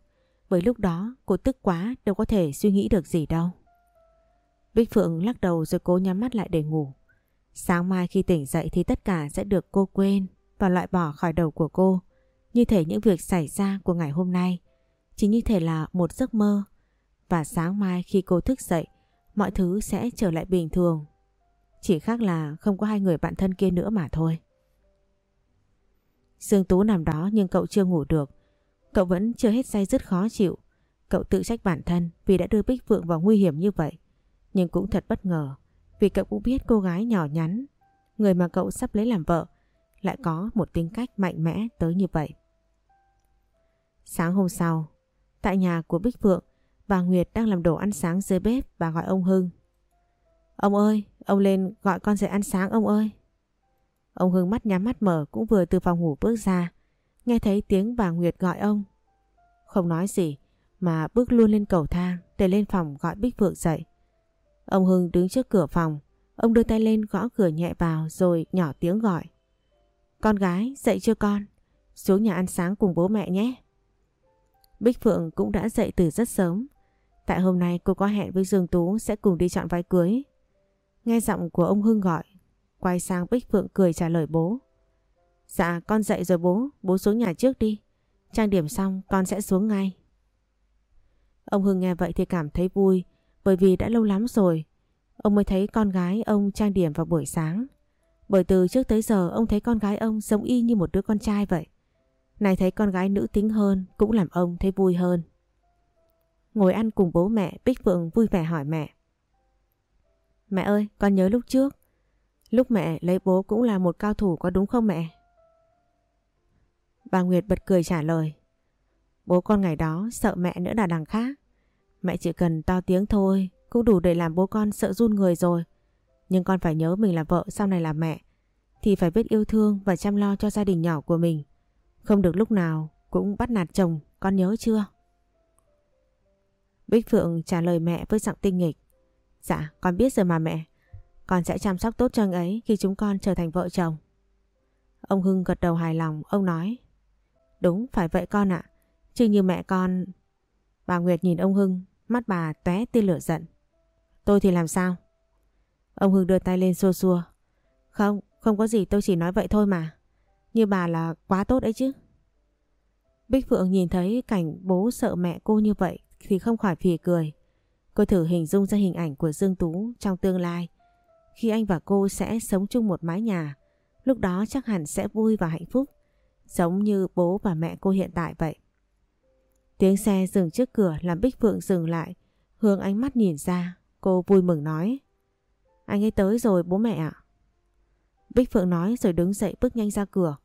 Bởi lúc đó, cô tức quá, đâu có thể suy nghĩ được gì đâu. Bích Phượng lắc đầu rồi cố nhắm mắt lại để ngủ. Sáng mai khi tỉnh dậy thì tất cả sẽ được cô quên và loại bỏ khỏi đầu của cô. Như thể những việc xảy ra của ngày hôm nay chỉ như thể là một giấc mơ. Và sáng mai khi cô thức dậy, mọi thứ sẽ trở lại bình thường. Chỉ khác là không có hai người bạn thân kia nữa mà thôi. Dương Tú nằm đó nhưng cậu chưa ngủ được. Cậu vẫn chưa hết say dứt khó chịu. Cậu tự trách bản thân vì đã đưa Bích Phượng vào nguy hiểm như vậy. Nhưng cũng thật bất ngờ vì cậu cũng biết cô gái nhỏ nhắn, người mà cậu sắp lấy làm vợ, lại có một tính cách mạnh mẽ tới như vậy. Sáng hôm sau, tại nhà của Bích Phượng, bà Nguyệt đang làm đồ ăn sáng dưới bếp và gọi ông Hưng. Ông ơi, ông lên gọi con dậy ăn sáng ông ơi. Ông Hưng mắt nhắm mắt mở cũng vừa từ phòng ngủ bước ra, nghe thấy tiếng bà Nguyệt gọi ông. Không nói gì mà bước luôn lên cầu thang để lên phòng gọi Bích Phượng dậy. Ông Hưng đứng trước cửa phòng, ông đưa tay lên gõ cửa nhẹ vào rồi nhỏ tiếng gọi. Con gái, dậy chưa con? Xuống nhà ăn sáng cùng bố mẹ nhé. Bích Phượng cũng đã dậy từ rất sớm. Tại hôm nay cô có hẹn với Dương Tú sẽ cùng đi chọn váy cưới. Nghe giọng của ông Hưng gọi, quay sang Bích Phượng cười trả lời bố. Dạ con dậy rồi bố, bố xuống nhà trước đi. Trang điểm xong con sẽ xuống ngay. Ông Hưng nghe vậy thì cảm thấy vui bởi vì đã lâu lắm rồi ông mới thấy con gái ông trang điểm vào buổi sáng. Bởi từ trước tới giờ ông thấy con gái ông giống y như một đứa con trai vậy. Này thấy con gái nữ tính hơn cũng làm ông thấy vui hơn. Ngồi ăn cùng bố mẹ, Bích Phượng vui vẻ hỏi mẹ. Mẹ ơi, con nhớ lúc trước. Lúc mẹ lấy bố cũng là một cao thủ có đúng không mẹ? Bà Nguyệt bật cười trả lời. Bố con ngày đó sợ mẹ nữa là đằng khác. Mẹ chỉ cần to tiếng thôi cũng đủ để làm bố con sợ run người rồi. Nhưng con phải nhớ mình là vợ sau này là mẹ thì phải biết yêu thương và chăm lo cho gia đình nhỏ của mình. Không được lúc nào cũng bắt nạt chồng, con nhớ chưa? Bích Phượng trả lời mẹ với giọng tinh nghịch. Dạ, con biết rồi mà mẹ. Con sẽ chăm sóc tốt cho anh ấy khi chúng con trở thành vợ chồng. Ông Hưng gật đầu hài lòng, ông nói. Đúng, phải vậy con ạ. Chứ như mẹ con... Bà Nguyệt nhìn ông Hưng, mắt bà tóe tia lửa giận. Tôi thì làm sao? Ông Hưng đưa tay lên xua xua. Không, không có gì tôi chỉ nói vậy thôi mà. Như bà là quá tốt đấy chứ. Bích Phượng nhìn thấy cảnh bố sợ mẹ cô như vậy thì không khỏi phì cười. Cô thử hình dung ra hình ảnh của Dương Tú trong tương lai. Khi anh và cô sẽ sống chung một mái nhà, lúc đó chắc hẳn sẽ vui và hạnh phúc, giống như bố và mẹ cô hiện tại vậy. Tiếng xe dừng trước cửa làm Bích Phượng dừng lại, hướng ánh mắt nhìn ra, cô vui mừng nói. Anh ấy tới rồi bố mẹ ạ. Bích Phượng nói rồi đứng dậy bước nhanh ra cửa.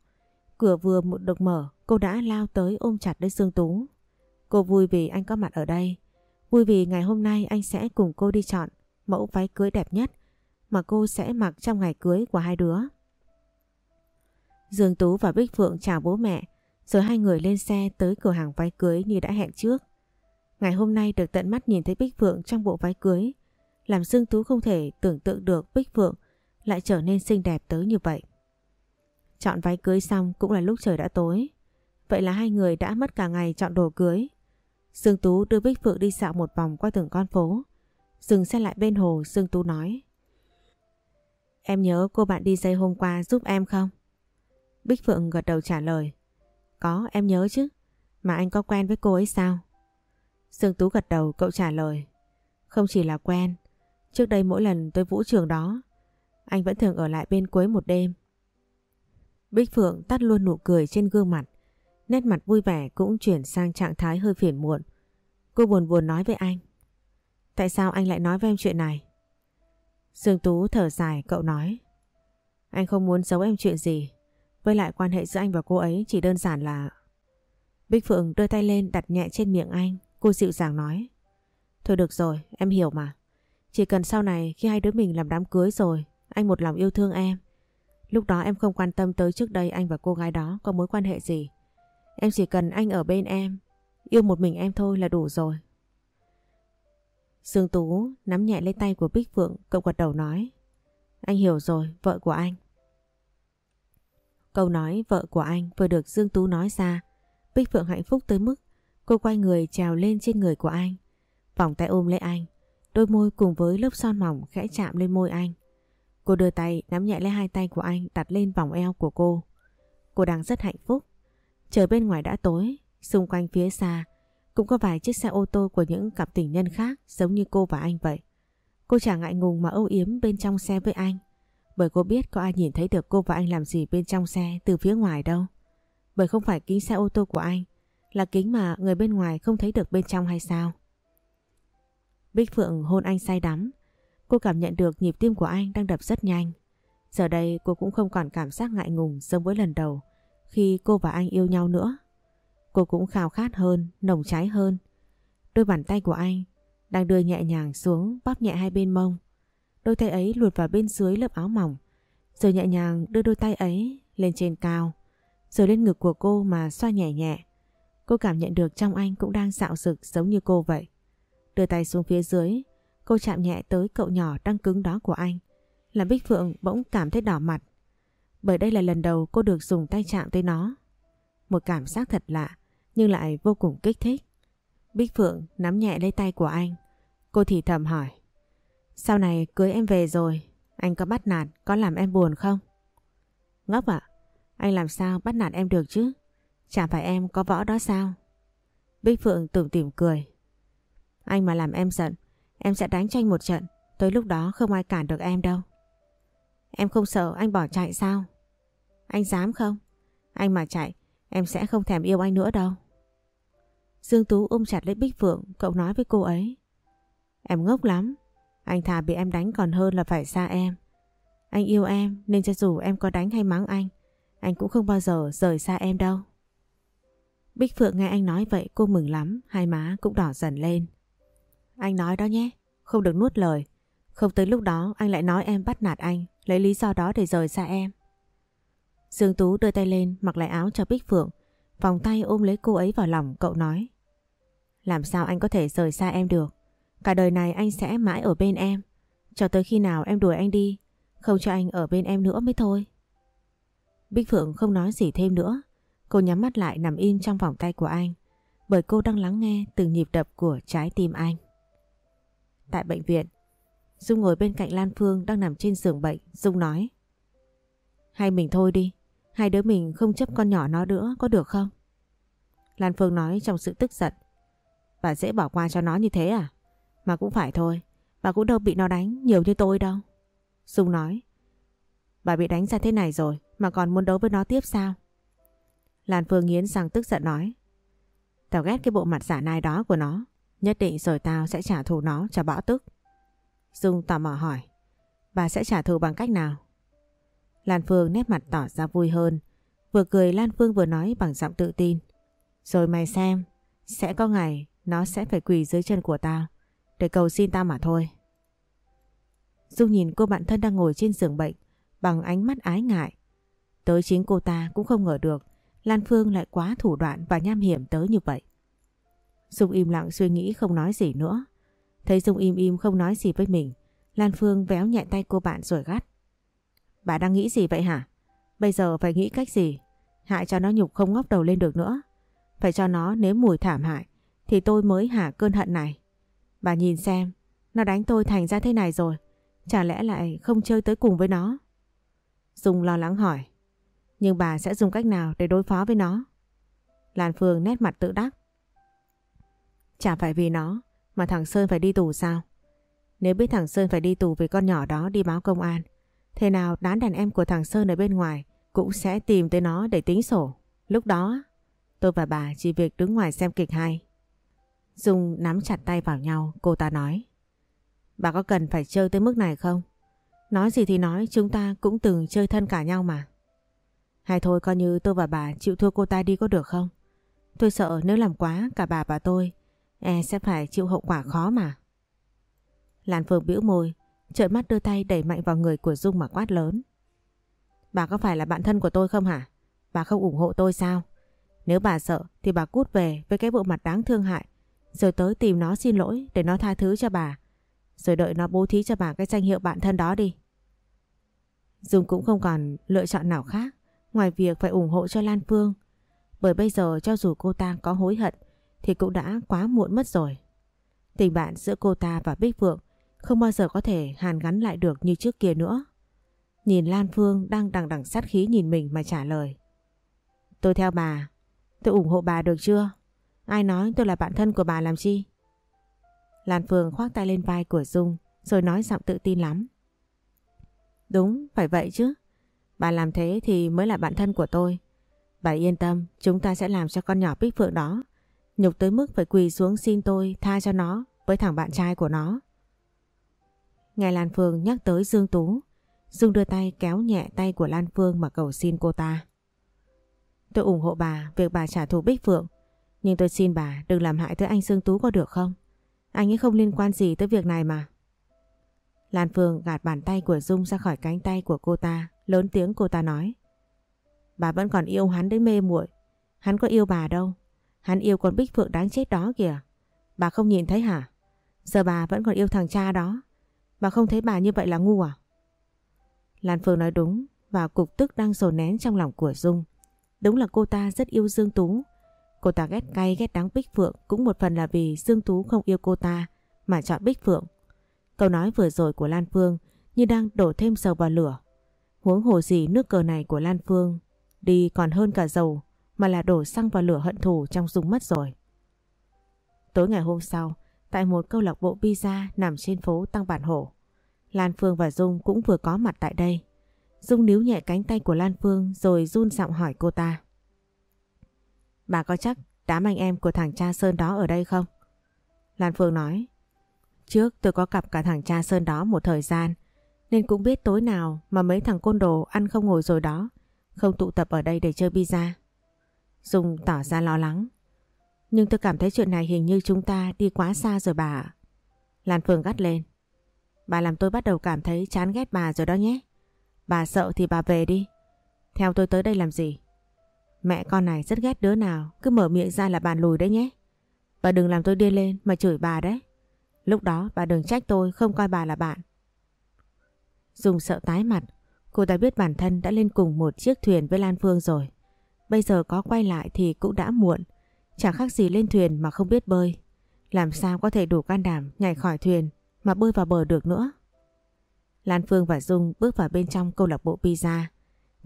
Cửa vừa một được mở, cô đã lao tới ôm chặt lấy Dương Tú. Cô vui vì anh có mặt ở đây. Vui vì ngày hôm nay anh sẽ cùng cô đi chọn mẫu váy cưới đẹp nhất mà cô sẽ mặc trong ngày cưới của hai đứa. Dương Tú và Bích Phượng chào bố mẹ, rồi hai người lên xe tới cửa hàng váy cưới như đã hẹn trước. Ngày hôm nay được tận mắt nhìn thấy Bích Phượng trong bộ váy cưới, làm Dương Tú không thể tưởng tượng được Bích Phượng lại trở nên xinh đẹp tới như vậy. Chọn váy cưới xong cũng là lúc trời đã tối. Vậy là hai người đã mất cả ngày chọn đồ cưới. Dương Tú đưa Bích Phượng đi dạo một vòng qua từng con phố. Dừng xe lại bên hồ, Dương Tú nói. Em nhớ cô bạn đi dây hôm qua giúp em không? Bích Phượng gật đầu trả lời. Có, em nhớ chứ. Mà anh có quen với cô ấy sao? Dương Tú gật đầu cậu trả lời. Không chỉ là quen. Trước đây mỗi lần tôi vũ trường đó, anh vẫn thường ở lại bên cuối một đêm. Bích Phượng tắt luôn nụ cười trên gương mặt. Nét mặt vui vẻ cũng chuyển sang trạng thái hơi phiền muộn. Cô buồn buồn nói với anh. Tại sao anh lại nói với em chuyện này? Dương Tú thở dài cậu nói. Anh không muốn giấu em chuyện gì. Với lại quan hệ giữa anh và cô ấy chỉ đơn giản là... Bích Phượng đưa tay lên đặt nhẹ trên miệng anh. Cô dịu dàng nói. Thôi được rồi, em hiểu mà. Chỉ cần sau này khi hai đứa mình làm đám cưới rồi, anh một lòng yêu thương em. Lúc đó em không quan tâm tới trước đây anh và cô gái đó có mối quan hệ gì. Em chỉ cần anh ở bên em, yêu một mình em thôi là đủ rồi. Dương Tú nắm nhẹ lấy tay của Bích Phượng, cậu gật đầu nói. Anh hiểu rồi, vợ của anh. Câu nói vợ của anh vừa được Dương Tú nói ra. Bích Phượng hạnh phúc tới mức cô quay người trèo lên trên người của anh. Vòng tay ôm lấy anh. Đôi môi cùng với lớp son mỏng khẽ chạm lên môi anh. Cô đưa tay nắm nhẹ lấy hai tay của anh đặt lên vòng eo của cô. Cô đang rất hạnh phúc. Trời bên ngoài đã tối, xung quanh phía xa cũng có vài chiếc xe ô tô của những cặp tình nhân khác giống như cô và anh vậy. Cô chẳng ngại ngùng mà âu yếm bên trong xe với anh. Bởi cô biết có ai nhìn thấy được cô và anh làm gì bên trong xe từ phía ngoài đâu. Bởi không phải kính xe ô tô của anh, là kính mà người bên ngoài không thấy được bên trong hay sao. Bích Phượng hôn anh say đắm. Cô cảm nhận được nhịp tim của anh đang đập rất nhanh. Giờ đây cô cũng không còn cảm giác ngại ngùng giống với lần đầu khi cô và anh yêu nhau nữa. Cô cũng khao khát hơn, nồng cháy hơn. Đôi bàn tay của anh đang đưa nhẹ nhàng xuống bóp nhẹ hai bên mông. Đôi tay ấy luột vào bên dưới lớp áo mỏng. Rồi nhẹ nhàng đưa đôi tay ấy lên trên cao. Rồi lên ngực của cô mà xoa nhẹ nhẹ. Cô cảm nhận được trong anh cũng đang dạo rực giống như cô vậy. Đưa tay xuống phía dưới, cô chạm nhẹ tới cậu nhỏ đang cứng đó của anh. Làm Bích Phượng bỗng cảm thấy đỏ mặt. Bởi đây là lần đầu cô được dùng tay chạm tới nó. Một cảm giác thật lạ, nhưng lại vô cùng kích thích. Bích Phượng nắm nhẹ lấy tay của anh. Cô thì thầm hỏi. Sau này cưới em về rồi, anh có bắt nạt, có làm em buồn không? Ngốc ạ, anh làm sao bắt nạt em được chứ? Chả phải em có võ đó sao? Bích Phượng tưởng tỉm cười. Anh mà làm em giận, em sẽ đánh cho anh một trận. Tới lúc đó không ai cản được em đâu. Em không sợ anh bỏ chạy sao? Anh dám không? Anh mà chạy, em sẽ không thèm yêu anh nữa đâu. Dương Tú ôm chặt lấy Bích Phượng, cậu nói với cô ấy. Em ngốc lắm, anh thà bị em đánh còn hơn là phải xa em. Anh yêu em nên cho dù em có đánh hay mắng anh, anh cũng không bao giờ rời xa em đâu. Bích Phượng nghe anh nói vậy cô mừng lắm, hai má cũng đỏ dần lên. Anh nói đó nhé, không được nuốt lời. Không tới lúc đó anh lại nói em bắt nạt anh, lấy lý do đó để rời xa em. Dương Tú đưa tay lên mặc lại áo cho Bích Phượng, vòng tay ôm lấy cô ấy vào lòng cậu nói. Làm sao anh có thể rời xa em được? Cả đời này anh sẽ mãi ở bên em, cho tới khi nào em đuổi anh đi, không cho anh ở bên em nữa mới thôi. Bích Phượng không nói gì thêm nữa, cô nhắm mắt lại nằm im trong vòng tay của anh, bởi cô đang lắng nghe từng nhịp đập của trái tim anh. Tại bệnh viện, Dung ngồi bên cạnh Lan Phương đang nằm trên giường bệnh. Dung nói. Hay mình thôi đi. Hai đứa mình không chấp con nhỏ nó nữa có được không? Lan Phương nói trong sự tức giận. Bà dễ bỏ qua cho nó như thế à? Mà cũng phải thôi. Bà cũng đâu bị nó đánh nhiều như tôi đâu. Dung nói. Bà bị đánh ra thế này rồi mà còn muốn đấu với nó tiếp sao? Lan Phương nghiến răng tức giận nói. Tao ghét cái bộ mặt giả nai đó của nó. Nhất định rồi tao sẽ trả thù nó cho bỏ tức. Dung tò mò hỏi. Bà sẽ trả thù bằng cách nào? Lan Phương nét mặt tỏ ra vui hơn. Vừa cười Lan Phương vừa nói bằng giọng tự tin. Rồi mày xem, sẽ có ngày nó sẽ phải quỳ dưới chân của tao để cầu xin ta mà thôi. Dung nhìn cô bạn thân đang ngồi trên giường bệnh bằng ánh mắt ái ngại. Tới chính cô ta cũng không ngờ được Lan Phương lại quá thủ đoạn và nham hiểm tới như vậy. Dung im lặng suy nghĩ không nói gì nữa. Thấy Dung im im không nói gì với mình, Lan Phương véo nhẹ tay cô bạn rồi gắt. Bà đang nghĩ gì vậy hả? Bây giờ phải nghĩ cách gì? Hại cho nó nhục không ngóc đầu lên được nữa. Phải cho nó nếm mùi thảm hại thì tôi mới hạ cơn hận này. Bà nhìn xem, nó đánh tôi thành ra thế này rồi. Chả lẽ lại không chơi tới cùng với nó? Dung lo lắng hỏi. Nhưng bà sẽ dùng cách nào để đối phó với nó? Lan Phương nét mặt tự đắc. Chả phải vì nó mà thằng Sơn phải đi tù sao? Nếu biết thằng Sơn phải đi tù vì con nhỏ đó đi báo công an, thế nào đán đàn em của thằng Sơn ở bên ngoài cũng sẽ tìm tới nó để tính sổ. Lúc đó, tôi và bà chỉ việc đứng ngoài xem kịch hay. Dung nắm chặt tay vào nhau, cô ta nói. Bà có cần phải chơi tới mức này không? Nói gì thì nói, chúng ta cũng từng chơi thân cả nhau mà. Hay thôi coi như tôi và bà chịu thua cô ta đi có được không? Tôi sợ nếu làm quá cả bà và tôi e sẽ phải chịu hậu quả khó mà. Lan Phương bĩu môi, trợn mắt đưa tay đẩy mạnh vào người của Dung mà quát lớn. Bà có phải là bạn thân của tôi không hả? Bà không ủng hộ tôi sao? Nếu bà sợ thì bà cút về với cái bộ mặt đáng thương hại rồi tới tìm nó xin lỗi để nó tha thứ cho bà rồi đợi nó bố thí cho bà cái danh hiệu bạn thân đó đi. Dung cũng không còn lựa chọn nào khác ngoài việc phải ủng hộ cho Lan Phương. Bởi bây giờ cho dù cô ta có hối hận thì cũng đã quá muộn mất rồi. Tình bạn giữa cô ta và Bích Phượng không bao giờ có thể hàn gắn lại được như trước kia nữa. Nhìn Lan Phương đang đằng đằng sát khí nhìn mình mà trả lời. Tôi theo bà, tôi ủng hộ bà được chưa? Ai nói tôi là bạn thân của bà làm chi? Lan Phương khoác tay lên vai của Dung rồi nói giọng tự tin lắm. Đúng, phải vậy chứ. Bà làm thế thì mới là bạn thân của tôi. Bà yên tâm, chúng ta sẽ làm cho con nhỏ Bích Phượng đó. Nhục tới mức phải quỳ xuống xin tôi tha cho nó với thằng bạn trai của nó. Nghe Lan Phương nhắc tới Dương Tú, Dung đưa tay kéo nhẹ tay của Lan Phương mà cầu xin cô ta. Tôi ủng hộ bà việc bà trả thù Bích Phượng, nhưng tôi xin bà đừng làm hại tới anh Dương Tú có được không? Anh ấy không liên quan gì tới việc này mà. Lan Phương gạt bàn tay của Dung ra khỏi cánh tay của cô ta, lớn tiếng cô ta nói. Bà vẫn còn yêu hắn đến mê muội, hắn có yêu bà đâu. Hắn yêu con Bích Phượng đáng chết đó kìa. Bà không nhìn thấy hả? Giờ bà vẫn còn yêu thằng cha đó. Bà không thấy bà như vậy là ngu à? Lan Phương nói đúng và cục tức đang dồn nén trong lòng của Dung. Đúng là cô ta rất yêu Dương Tú. Cô ta ghét cay ghét đắng Bích Phượng cũng một phần là vì Dương Tú không yêu cô ta mà chọn Bích Phượng. Câu nói vừa rồi của Lan Phương như đang đổ thêm dầu vào lửa. Huống hồ gì nước cờ này của Lan Phương đi còn hơn cả dầu mà là đổ xăng vào lửa hận thù trong Dung mất rồi. Tối ngày hôm sau, tại một câu lạc bộ pizza nằm trên phố Tăng Bản Hổ, Lan Phương và Dung cũng vừa có mặt tại đây. Dung níu nhẹ cánh tay của Lan Phương rồi run giọng hỏi cô ta. Bà có chắc đám anh em của thằng cha Sơn đó ở đây không? Lan Phương nói. Trước tôi có gặp cả thằng cha Sơn đó một thời gian, nên cũng biết tối nào mà mấy thằng côn đồ ăn không ngồi rồi đó, không tụ tập ở đây để chơi pizza. Dung tỏ ra lo lắng. Nhưng tôi cảm thấy chuyện này hình như chúng ta đi quá xa rồi bà Lan Phương gắt lên. Bà làm tôi bắt đầu cảm thấy chán ghét bà rồi đó nhé. Bà sợ thì bà về đi. Theo tôi tới đây làm gì? Mẹ con này rất ghét đứa nào, cứ mở miệng ra là bàn lùi đấy nhé. Bà đừng làm tôi điên lên mà chửi bà đấy. Lúc đó bà đừng trách tôi không coi bà là bạn. Dùng sợ tái mặt, cô ta biết bản thân đã lên cùng một chiếc thuyền với Lan Phương rồi. Bây giờ có quay lại thì cũng đã muộn, chẳng khác gì lên thuyền mà không biết bơi. Làm sao có thể đủ can đảm nhảy khỏi thuyền mà bơi vào bờ được nữa. Lan Phương và Dung bước vào bên trong câu lạc bộ pizza.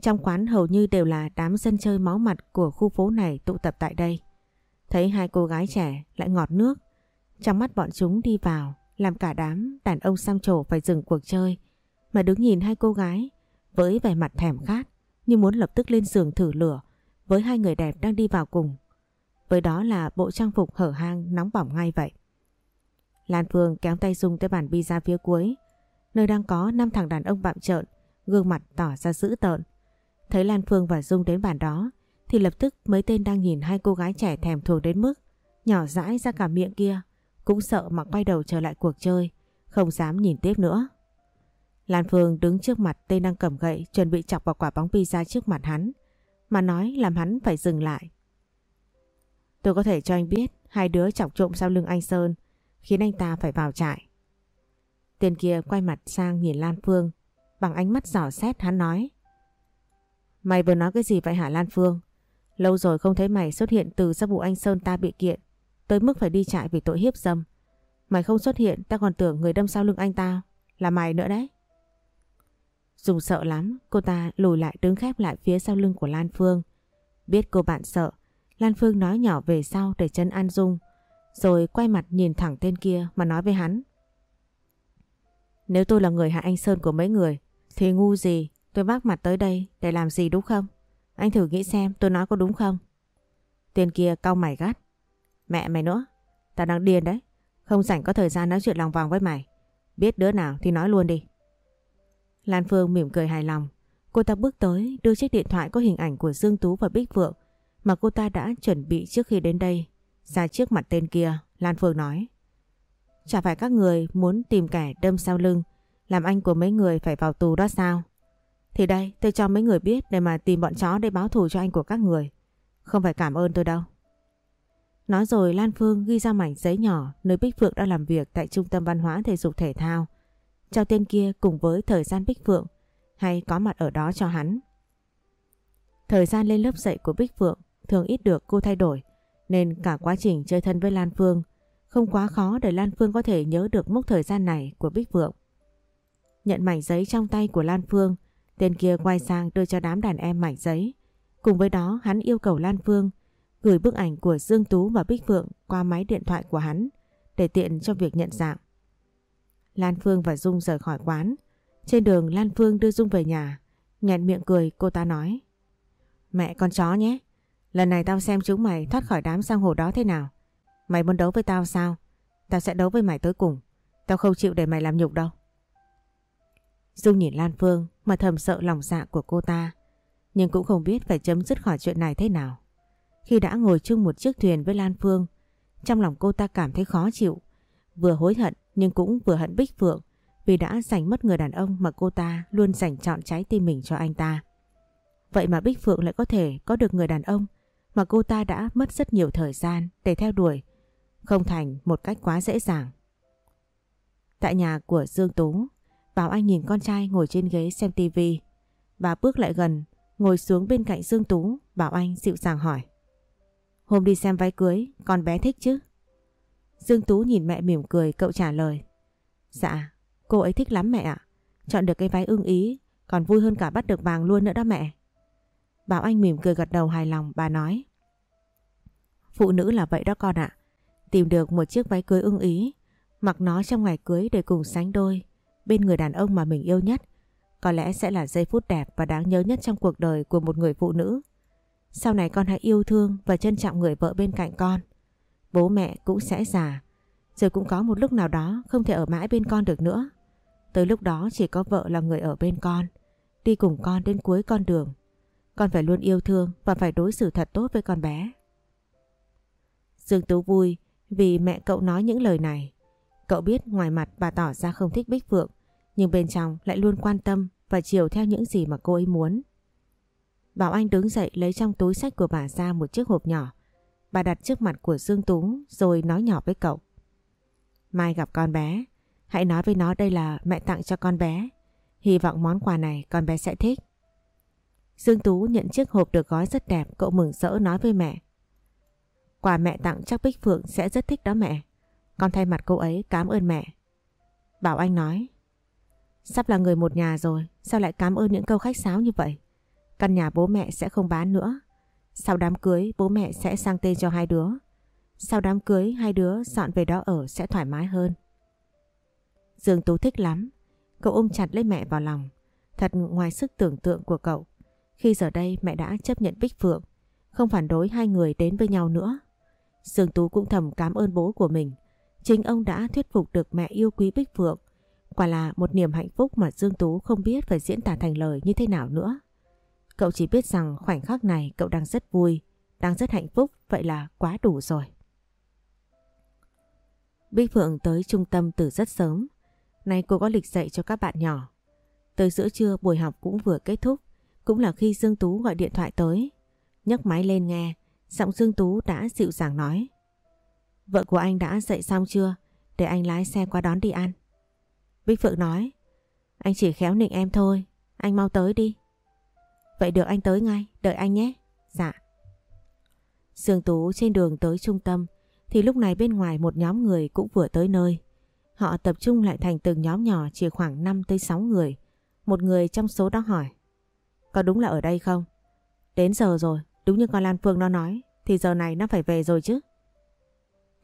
Trong quán hầu như đều là đám dân chơi máu mặt của khu phố này tụ tập tại đây. Thấy hai cô gái trẻ lại ngọt nước. Trong mắt bọn chúng đi vào, làm cả đám đàn ông xăm trổ phải dừng cuộc chơi. Mà đứng nhìn hai cô gái với vẻ mặt thèm khát như muốn lập tức lên giường thử lửa với hai người đẹp đang đi vào cùng. Với đó là bộ trang phục hở hang nóng bỏng ngay vậy. Lan Phương kéo tay Dung tới bàn pizza phía cuối, nơi đang có năm thằng đàn ông bạm trợn, gương mặt tỏ ra dữ tợn. Thấy Lan Phương và Dung đến bàn đó, thì lập tức mấy tên đang nhìn hai cô gái trẻ thèm thuồng đến mức nhỏ dãi ra cả miệng kia, cũng sợ mà quay đầu trở lại cuộc chơi, không dám nhìn tiếp nữa. Lan Phương đứng trước mặt tên đang cầm gậy chuẩn bị chọc vào quả bóng pizza trước mặt hắn. Mà nói làm hắn phải dừng lại. Tôi có thể cho anh biết hai đứa chọc trộm sau lưng anh Sơn khiến anh ta phải vào trại. Tên kia quay mặt sang nhìn Lan Phương bằng ánh mắt giỏ xét hắn nói. Mày vừa nói cái gì vậy hả Lan Phương? Lâu rồi không thấy mày xuất hiện từ sau vụ anh Sơn ta bị kiện tới mức phải đi trại vì tội hiếp dâm. Mày không xuất hiện ta còn tưởng người đâm sau lưng anh ta là mày nữa đấy. Dùng sợ lắm, cô ta lùi lại đứng khép lại phía sau lưng của Lan Phương. Biết cô bạn sợ, Lan Phương nói nhỏ về sau để chân an dung, rồi quay mặt nhìn thẳng tên kia mà nói với hắn. Nếu tôi là người hạ anh Sơn của mấy người, thì ngu gì tôi bác mặt tới đây để làm gì đúng không? Anh thử nghĩ xem tôi nói có đúng không? Tên kia cau mày gắt. Mẹ mày nữa, tao đang điên đấy, không rảnh có thời gian nói chuyện lòng vòng với mày. Biết đứa nào thì nói luôn đi. Lan Phương mỉm cười hài lòng. Cô ta bước tới đưa chiếc điện thoại có hình ảnh của Dương Tú và Bích Phượng mà cô ta đã chuẩn bị trước khi đến đây. Ra trước mặt tên kia, Lan Phương nói. Chả phải các người muốn tìm kẻ đâm sau lưng làm anh của mấy người phải vào tù đó sao? Thì đây tôi cho mấy người biết để mà tìm bọn chó để báo thù cho anh của các người. Không phải cảm ơn tôi đâu. Nói rồi Lan Phương ghi ra mảnh giấy nhỏ nơi Bích Phượng đang làm việc tại Trung tâm Văn hóa Thể dục Thể thao. Cho tên kia cùng với thời gian Bích Phượng hay có mặt ở đó cho hắn. Thời gian lên lớp dạy của Bích Phượng thường ít được cô thay đổi nên cả quá trình chơi thân với Lan Phương không quá khó để Lan Phương có thể nhớ được mốc thời gian này của Bích Phượng. Nhận mảnh giấy trong tay của Lan Phương, tên kia quay sang đưa cho đám đàn em mảnh giấy. Cùng với đó, hắn yêu cầu Lan Phương gửi bức ảnh của Dương Tú và Bích Phượng qua máy điện thoại của hắn để tiện cho việc nhận dạng. Lan Phương và Dung rời khỏi quán. Trên đường, Lan Phương đưa Dung về nhà. Nhẹn miệng cười, cô ta nói. Mẹ con chó nhé. Lần này tao xem chúng mày thoát khỏi đám sang hồ đó thế nào. Mày muốn đấu với tao sao? Tao sẽ đấu với mày tới cùng. Tao không chịu để mày làm nhục đâu. Dung nhìn Lan Phương mà thầm sợ lòng dạ của cô ta. Nhưng cũng không biết phải chấm dứt khỏi chuyện này thế nào. Khi đã ngồi chung một chiếc thuyền với Lan Phương, trong lòng cô ta cảm thấy khó chịu. Vừa hối hận nhưng cũng vừa hận Bích Phượng vì đã giành mất người đàn ông mà cô ta luôn dành chọn trái tim mình cho anh ta. Vậy mà Bích Phượng lại có thể có được người đàn ông mà cô ta đã mất rất nhiều thời gian để theo đuổi, không thành một cách quá dễ dàng. Tại nhà của Dương Tú, Bảo Anh nhìn con trai ngồi trên ghế xem tivi. Bà bước lại gần, ngồi xuống bên cạnh Dương Tú, Bảo Anh dịu dàng hỏi. Hôm đi xem váy cưới, con bé thích chứ? Dương Tú nhìn mẹ mỉm cười, cậu trả lời. Dạ, cô ấy thích lắm mẹ ạ. Chọn được cái váy ưng ý, còn vui hơn cả bắt được vàng luôn nữa đó mẹ. Bảo Anh mỉm cười gật đầu hài lòng, bà nói. Phụ nữ là vậy đó con ạ. Tìm được một chiếc váy cưới ưng ý, mặc nó trong ngày cưới để cùng sánh đôi bên người đàn ông mà mình yêu nhất. Có lẽ sẽ là giây phút đẹp và đáng nhớ nhất trong cuộc đời của một người phụ nữ. Sau này con hãy yêu thương và trân trọng người vợ bên cạnh con. Bố mẹ cũng sẽ già, rồi cũng có một lúc nào đó không thể ở mãi bên con được nữa. Tới lúc đó chỉ có vợ là người ở bên con, đi cùng con đến cuối con đường. Con phải luôn yêu thương và phải đối xử thật tốt với con bé. Dương Tú vui vì mẹ cậu nói những lời này. Cậu biết ngoài mặt bà tỏ ra không thích Bích Phượng, nhưng bên trong lại luôn quan tâm và chiều theo những gì mà cô ấy muốn. Bảo Anh đứng dậy lấy trong túi sách của bà ra một chiếc hộp nhỏ. Bà đặt trước mặt của Dương Tú rồi nói nhỏ với cậu. Mai gặp con bé, hãy nói với nó đây là mẹ tặng cho con bé. Hy vọng món quà này con bé sẽ thích. Dương Tú nhận chiếc hộp được gói rất đẹp, cậu mừng rỡ nói với mẹ. Quà mẹ tặng chắc Bích Phượng sẽ rất thích đó mẹ. Con thay mặt cô ấy cảm ơn mẹ. Bảo Anh nói. Sắp là người một nhà rồi, sao lại cảm ơn những câu khách sáo như vậy? Căn nhà bố mẹ sẽ không bán nữa. Sau đám cưới bố mẹ sẽ sang tên cho hai đứa. Sau đám cưới hai đứa dọn về đó ở sẽ thoải mái hơn. Dương Tú thích lắm. Cậu ôm chặt lấy mẹ vào lòng. Thật ngoài sức tưởng tượng của cậu. Khi giờ đây mẹ đã chấp nhận Bích Phượng. Không phản đối hai người đến với nhau nữa. Dương Tú cũng thầm cảm ơn bố của mình. Chính ông đã thuyết phục được mẹ yêu quý Bích Phượng. Quả là một niềm hạnh phúc mà Dương Tú không biết phải diễn tả thành lời như thế nào nữa. Cậu chỉ biết rằng khoảnh khắc này cậu đang rất vui, đang rất hạnh phúc, vậy là quá đủ rồi. Bích Phượng tới trung tâm từ rất sớm. Nay cô có lịch dạy cho các bạn nhỏ. Tới giữa trưa buổi học cũng vừa kết thúc, cũng là khi Dương Tú gọi điện thoại tới. nhấc máy lên nghe, giọng Dương Tú đã dịu dàng nói. Vợ của anh đã dậy xong chưa? Để anh lái xe qua đón đi ăn. Bích Phượng nói, anh chỉ khéo nịnh em thôi, anh mau tới đi. Vậy được anh tới ngay, đợi anh nhé. Dạ. sương Tú trên đường tới trung tâm thì lúc này bên ngoài một nhóm người cũng vừa tới nơi. Họ tập trung lại thành từng nhóm nhỏ chỉ khoảng 5 tới 6 người. Một người trong số đó hỏi. Có đúng là ở đây không? Đến giờ rồi, đúng như con Lan Phương nó nói, thì giờ này nó phải về rồi chứ.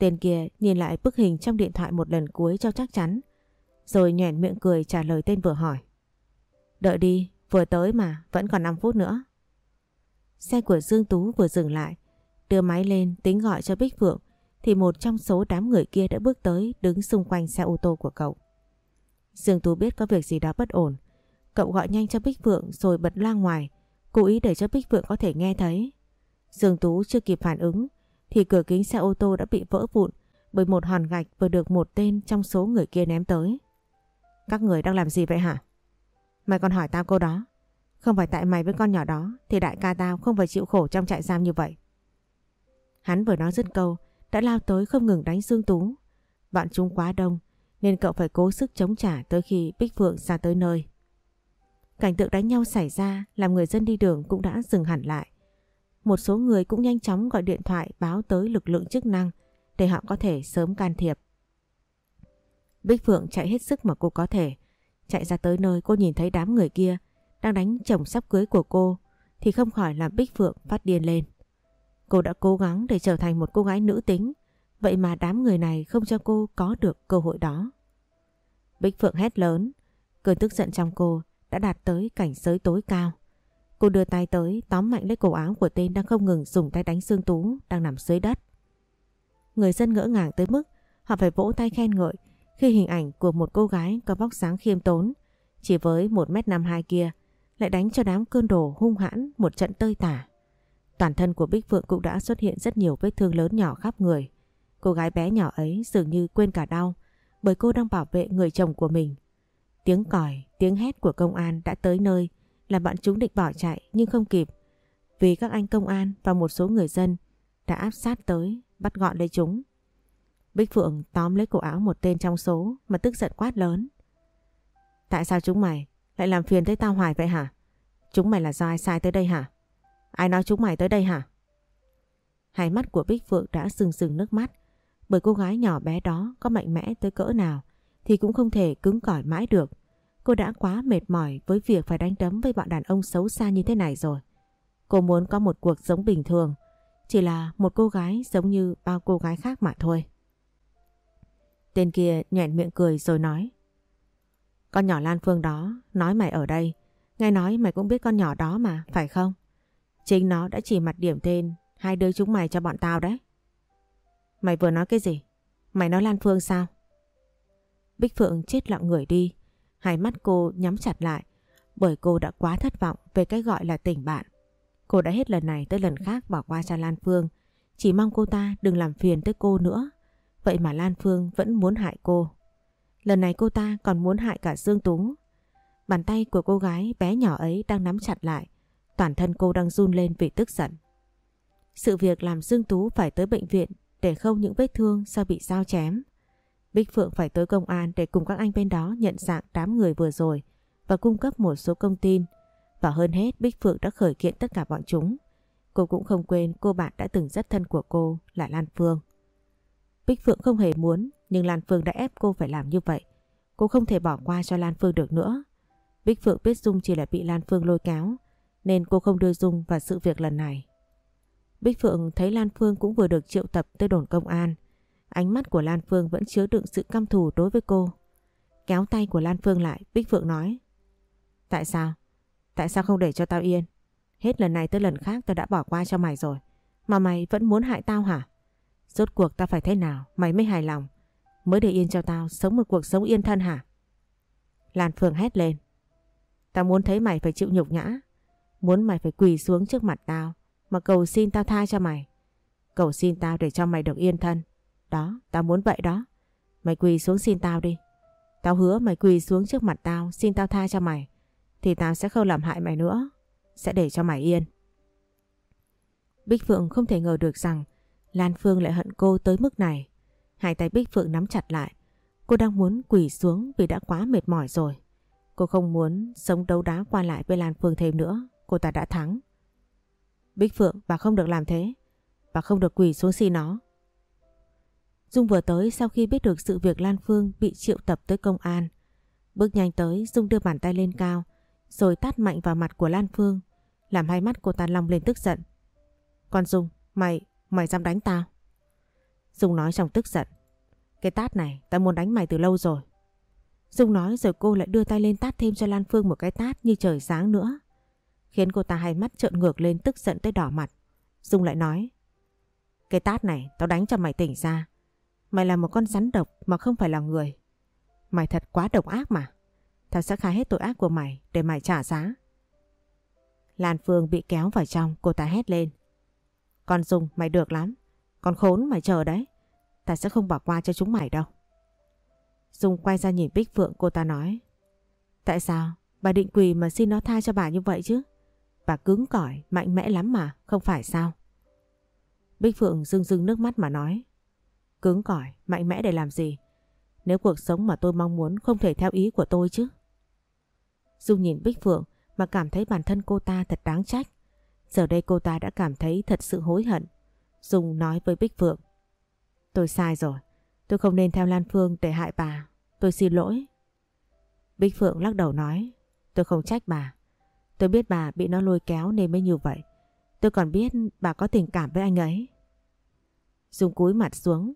Tên kia nhìn lại bức hình trong điện thoại một lần cuối cho chắc chắn. Rồi nhoẻn miệng cười trả lời tên vừa hỏi. Đợi đi, vừa tới mà, vẫn còn 5 phút nữa. Xe của Dương Tú vừa dừng lại, đưa máy lên tính gọi cho Bích Phượng thì một trong số đám người kia đã bước tới đứng xung quanh xe ô tô của cậu. Dương Tú biết có việc gì đó bất ổn. Cậu gọi nhanh cho Bích Phượng rồi bật loa ngoài, cố ý để cho Bích Phượng có thể nghe thấy. Dương Tú chưa kịp phản ứng thì cửa kính xe ô tô đã bị vỡ vụn bởi một hòn gạch vừa được một tên trong số người kia ném tới. Các người đang làm gì vậy hả? Mày còn hỏi tao câu đó. Không phải tại mày với con nhỏ đó thì đại ca tao không phải chịu khổ trong trại giam như vậy. Hắn vừa nói dứt câu, đã lao tới không ngừng đánh Dương Tú. Bọn chúng quá đông, nên cậu phải cố sức chống trả tới khi Bích Phượng ra tới nơi. Cảnh tượng đánh nhau xảy ra, làm người dân đi đường cũng đã dừng hẳn lại. Một số người cũng nhanh chóng gọi điện thoại báo tới lực lượng chức năng để họ có thể sớm can thiệp. Bích Phượng chạy hết sức mà cô có thể. Chạy ra tới nơi cô nhìn thấy đám người kia đang đánh chồng sắp cưới của cô thì không khỏi làm Bích Phượng phát điên lên. Cô đã cố gắng để trở thành một cô gái nữ tính, vậy mà đám người này không cho cô có được cơ hội đó. Bích Phượng hét lớn, cơn tức giận trong cô đã đạt tới cảnh giới tối cao. Cô đưa tay tới tóm mạnh lấy cổ áo của tên đang không ngừng dùng tay đánh xương Tú đang nằm dưới đất. Người dân ngỡ ngàng tới mức họ phải vỗ tay khen ngợi khi hình ảnh của một cô gái có vóc dáng khiêm tốn chỉ với 1m52 kia lại đánh cho đám cơn đồ hung hãn một trận tơi tả. Toàn thân của Bích Phượng cũng đã xuất hiện rất nhiều vết thương lớn nhỏ khắp người. Cô gái bé nhỏ ấy dường như quên cả đau bởi cô đang bảo vệ người chồng của mình. Tiếng còi, tiếng hét của công an đã tới nơi làm bọn chúng định bỏ chạy nhưng không kịp vì các anh công an và một số người dân đã áp sát tới, bắt gọn lấy chúng. Bích Phượng tóm lấy cổ áo một tên trong số mà tức giận quát lớn. Tại sao chúng mày lại làm phiền tới tao hoài vậy hả? Chúng mày là do ai sai tới đây hả? Ai nói chúng mày tới đây hả? Hai mắt của Bích Phượng đã sừng sừng nước mắt bởi cô gái nhỏ bé đó có mạnh mẽ tới cỡ nào thì cũng không thể cứng cỏi mãi được. Cô đã quá mệt mỏi với việc phải đánh đấm với bọn đàn ông xấu xa như thế này rồi. Cô muốn có một cuộc sống bình thường, chỉ là một cô gái giống như bao cô gái khác mà thôi. Tên kia nhẹn miệng cười rồi nói. Con nhỏ Lan Phương đó nói mày ở đây, nghe nói mày cũng biết con nhỏ đó mà, phải không? Chính nó đã chỉ mặt điểm tên hai đứa chúng mày cho bọn tao đấy. Mày vừa nói cái gì? Mày nói Lan Phương sao? Bích Phượng chết lặng người đi. Hai mắt cô nhắm chặt lại, bởi cô đã quá thất vọng về cái gọi là tình bạn. Cô đã hết lần này tới lần khác bỏ qua cho Lan Phương. Chỉ mong cô ta đừng làm phiền tới cô nữa. Vậy mà Lan Phương vẫn muốn hại cô. Lần này cô ta còn muốn hại cả Dương Tú. Bàn tay của cô gái bé nhỏ ấy đang nắm chặt lại. Toàn thân cô đang run lên vì tức giận. Sự việc làm Dương Tú phải tới bệnh viện để khâu những vết thương do bị dao chém. Bích Phượng phải tới công an để cùng các anh bên đó nhận dạng đám người vừa rồi và cung cấp một số công tin. Và hơn hết, Bích Phượng đã khởi kiện tất cả bọn chúng. Cô cũng không quên cô bạn đã từng rất thân của cô là Lan Phương. Bích Phượng không hề muốn, nhưng Lan Phương đã ép cô phải làm như vậy. Cô không thể bỏ qua cho Lan Phương được nữa. Bích Phượng biết Dung chỉ là bị Lan Phương lôi kéo, nên cô không đưa Dung vào sự việc lần này. Bích Phượng thấy Lan Phương cũng vừa được triệu tập tới đồn công an. Ánh mắt của Lan Phương vẫn chứa đựng sự căm thù đối với cô. Kéo tay của Lan Phương lại, Bích Phượng nói. Tại sao? Tại sao không để cho tao yên? Hết lần này tới lần khác tao đã bỏ qua cho mày rồi. Mà mày vẫn muốn hại tao hả? Rốt cuộc tao phải thế nào mày mới hài lòng? Mới để yên cho tao sống một cuộc sống yên thân hả? Lan Phương hét lên. Tao muốn thấy mày phải chịu nhục nhã. Muốn mày phải quỳ xuống trước mặt tao mà cầu xin tao tha cho mày. Cầu xin tao để cho mày được yên thân. Đó, tao muốn vậy đó. Mày quỳ xuống xin tao đi. Tao hứa mày quỳ xuống trước mặt tao xin tao tha cho mày. thì tao sẽ không làm hại mày nữa. Sẽ để cho mày yên. Bích Phượng không thể ngờ được rằng Lan Phương lại hận cô tới mức này. Hai tay Bích Phượng nắm chặt lại. Cô đang muốn quỳ xuống vì đã quá mệt mỏi rồi. Cô không muốn sống đấu đá qua lại với Lan Phương thêm nữa. Cô ta đã thắng. Bích Phượng, bà không được làm thế. Bà không được quỳ xuống xin nó. Dung vừa tới sau khi biết được sự việc Lan Phương bị triệu tập tới công an. Bước nhanh tới, Dung đưa bàn tay lên cao, rồi tát mạnh vào mặt của Lan Phương, làm hai mắt cô ta long lên tức giận. Con Dung, mày, mày dám đánh tao? Dung nói trong tức giận. Cái tát này, tao muốn đánh mày từ lâu rồi. Dung nói rồi cô lại đưa tay lên tát thêm cho Lan Phương một cái tát như trời sáng nữa. Khiến cô ta hai mắt trợn ngược lên tức giận tới đỏ mặt. Dung lại nói. Cái tát này tao đánh cho mày tỉnh ra. Mày là một con rắn độc mà không phải là người. Mày thật quá độc ác mà. Tao sẽ khai hết tội ác của mày để mày trả giá. Lan Phương bị kéo vào trong, cô ta hét lên. Con Dung mày được lắm. Con khốn mày chờ đấy. Ta sẽ không bỏ qua cho chúng mày đâu. Dung quay ra nhìn Bích Phượng cô ta nói. Tại sao? Bà định quỳ mà xin nó tha cho bà như vậy chứ? Bà cứng cỏi, mạnh mẽ lắm mà, không phải sao? Bích Phượng rưng rưng nước mắt mà nói. Cứng cỏi, mạnh mẽ để làm gì? Nếu cuộc sống mà tôi mong muốn không thể theo ý của tôi chứ. Dung nhìn Bích Phượng mà cảm thấy bản thân cô ta thật đáng trách. Giờ đây cô ta đã cảm thấy thật sự hối hận. Dung nói với Bích Phượng. Tôi sai rồi. Tôi không nên theo Lan Phương để hại bà. Tôi xin lỗi. Bích Phượng lắc đầu nói. Tôi không trách bà. Tôi biết bà bị nó lôi kéo nên mới như vậy. Tôi còn biết bà có tình cảm với anh ấy. Dung cúi mặt xuống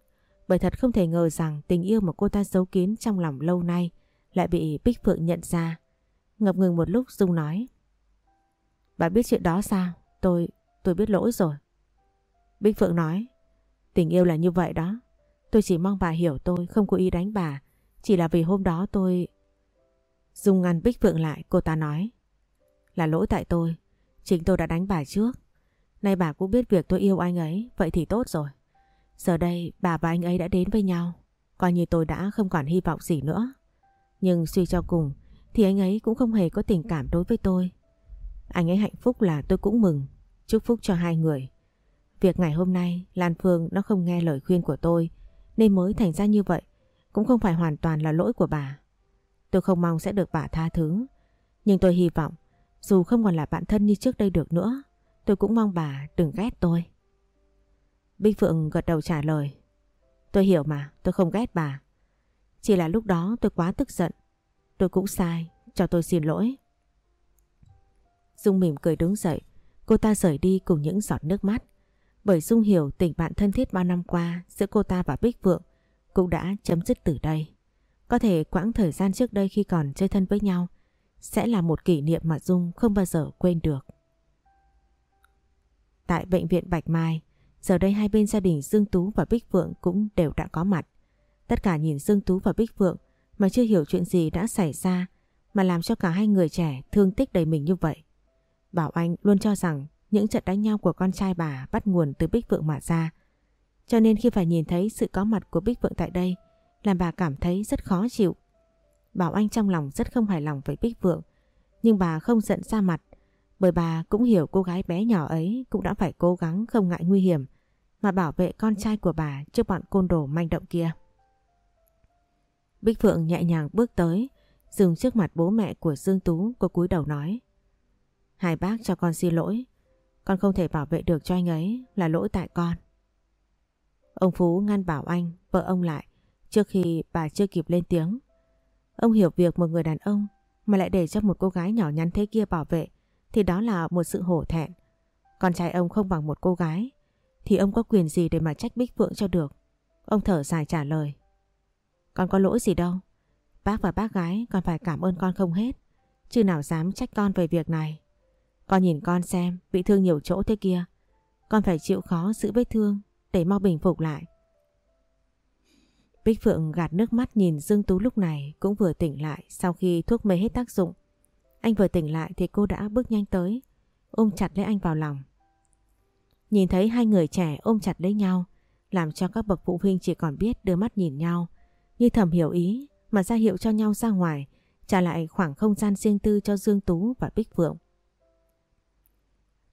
bởi thật không thể ngờ rằng tình yêu mà cô ta giấu kín trong lòng lâu nay lại bị Bích Phượng nhận ra. Ngập ngừng một lúc Dung nói. Bà biết chuyện đó sao? Tôi, tôi biết lỗi rồi. Bích Phượng nói. Tình yêu là như vậy đó. Tôi chỉ mong bà hiểu tôi không cố ý đánh bà. Chỉ là vì hôm đó tôi... Dung ngăn Bích Phượng lại cô ta nói. Là lỗi tại tôi. Chính tôi đã đánh bà trước. Nay bà cũng biết việc tôi yêu anh ấy. Vậy thì tốt rồi. Giờ đây bà và anh ấy đã đến với nhau. Coi như tôi đã không còn hy vọng gì nữa. Nhưng suy cho cùng, thì anh ấy cũng không hề có tình cảm đối với tôi. Anh ấy hạnh phúc là tôi cũng mừng. Chúc phúc cho hai người. Việc ngày hôm nay, Lan Phương nó không nghe lời khuyên của tôi, nên mới thành ra như vậy. Cũng không phải hoàn toàn là lỗi của bà. Tôi không mong sẽ được bà tha thứ. Nhưng tôi hy vọng, dù không còn là bạn thân như trước đây được nữa, tôi cũng mong bà đừng ghét tôi. Bích Phượng gật đầu trả lời. Tôi hiểu mà, tôi không ghét bà. Chỉ là lúc đó tôi quá tức giận. Tôi cũng sai, cho tôi xin lỗi. Dung mỉm cười đứng dậy, cô ta rời đi cùng những giọt nước mắt. Bởi Dung hiểu tình bạn thân thiết bao năm qua giữa cô ta và Bích Phượng cũng đã chấm dứt từ đây. Có thể quãng thời gian trước đây khi còn chơi thân với nhau sẽ là một kỷ niệm mà Dung không bao giờ quên được. Tại bệnh viện Bạch Mai, giờ đây hai bên gia đình Dương Tú và Bích Phượng cũng đều đã có mặt. Tất cả nhìn Dương Tú và Bích Phượng mà chưa hiểu chuyện gì đã xảy ra, mà làm cho cả hai người trẻ thương tích đầy mình như vậy. Bảo Anh luôn cho rằng những trận đánh nhau của con trai bà bắt nguồn từ Bích Phượng mà ra. Cho nên khi phải nhìn thấy sự có mặt của Bích Phượng tại đây, làm bà cảm thấy rất khó chịu. Bảo Anh trong lòng rất không hài lòng với Bích Phượng, nhưng bà không giận ra mặt, bởi bà cũng hiểu cô gái bé nhỏ ấy cũng đã phải cố gắng không ngại nguy hiểm mà bảo vệ con trai của bà trước bọn côn đồ manh động kia. Bích Phượng nhẹ nhàng bước tới, dừng trước mặt bố mẹ của Dương Tú, cô cúi đầu nói. Hai bác cho con xin lỗi, con không thể bảo vệ được cho anh ấy là lỗi tại con. Ông Phú ngăn bảo anh, vợ ông lại, trước khi bà chưa kịp lên tiếng. Ông hiểu việc một người đàn ông mà lại để cho một cô gái nhỏ nhắn thế kia bảo vệ thì đó là một sự hổ thẹn. Con trai ông không bằng một cô gái thì ông có quyền gì để mà trách Bích Phượng cho được. Ông thở dài trả lời. Con có lỗi gì đâu. Bác và bác gái còn phải cảm ơn con không hết. Chứ nào dám trách con về việc này. Con nhìn con xem bị thương nhiều chỗ thế kia. Con phải chịu khó giữ vết thương để mau bình phục lại. Bích Phượng gạt nước mắt nhìn Dương Tú lúc này cũng vừa tỉnh lại sau khi thuốc mê hết tác dụng. Anh vừa tỉnh lại thì cô đã bước nhanh tới, ôm chặt lấy anh vào lòng. Nhìn thấy hai người trẻ ôm chặt lấy nhau, làm cho các bậc phụ huynh chỉ còn biết đưa mắt nhìn nhau, như thầm hiểu ý mà ra hiệu cho nhau ra ngoài trả lại khoảng không gian riêng tư cho Dương Tú và Bích Phượng.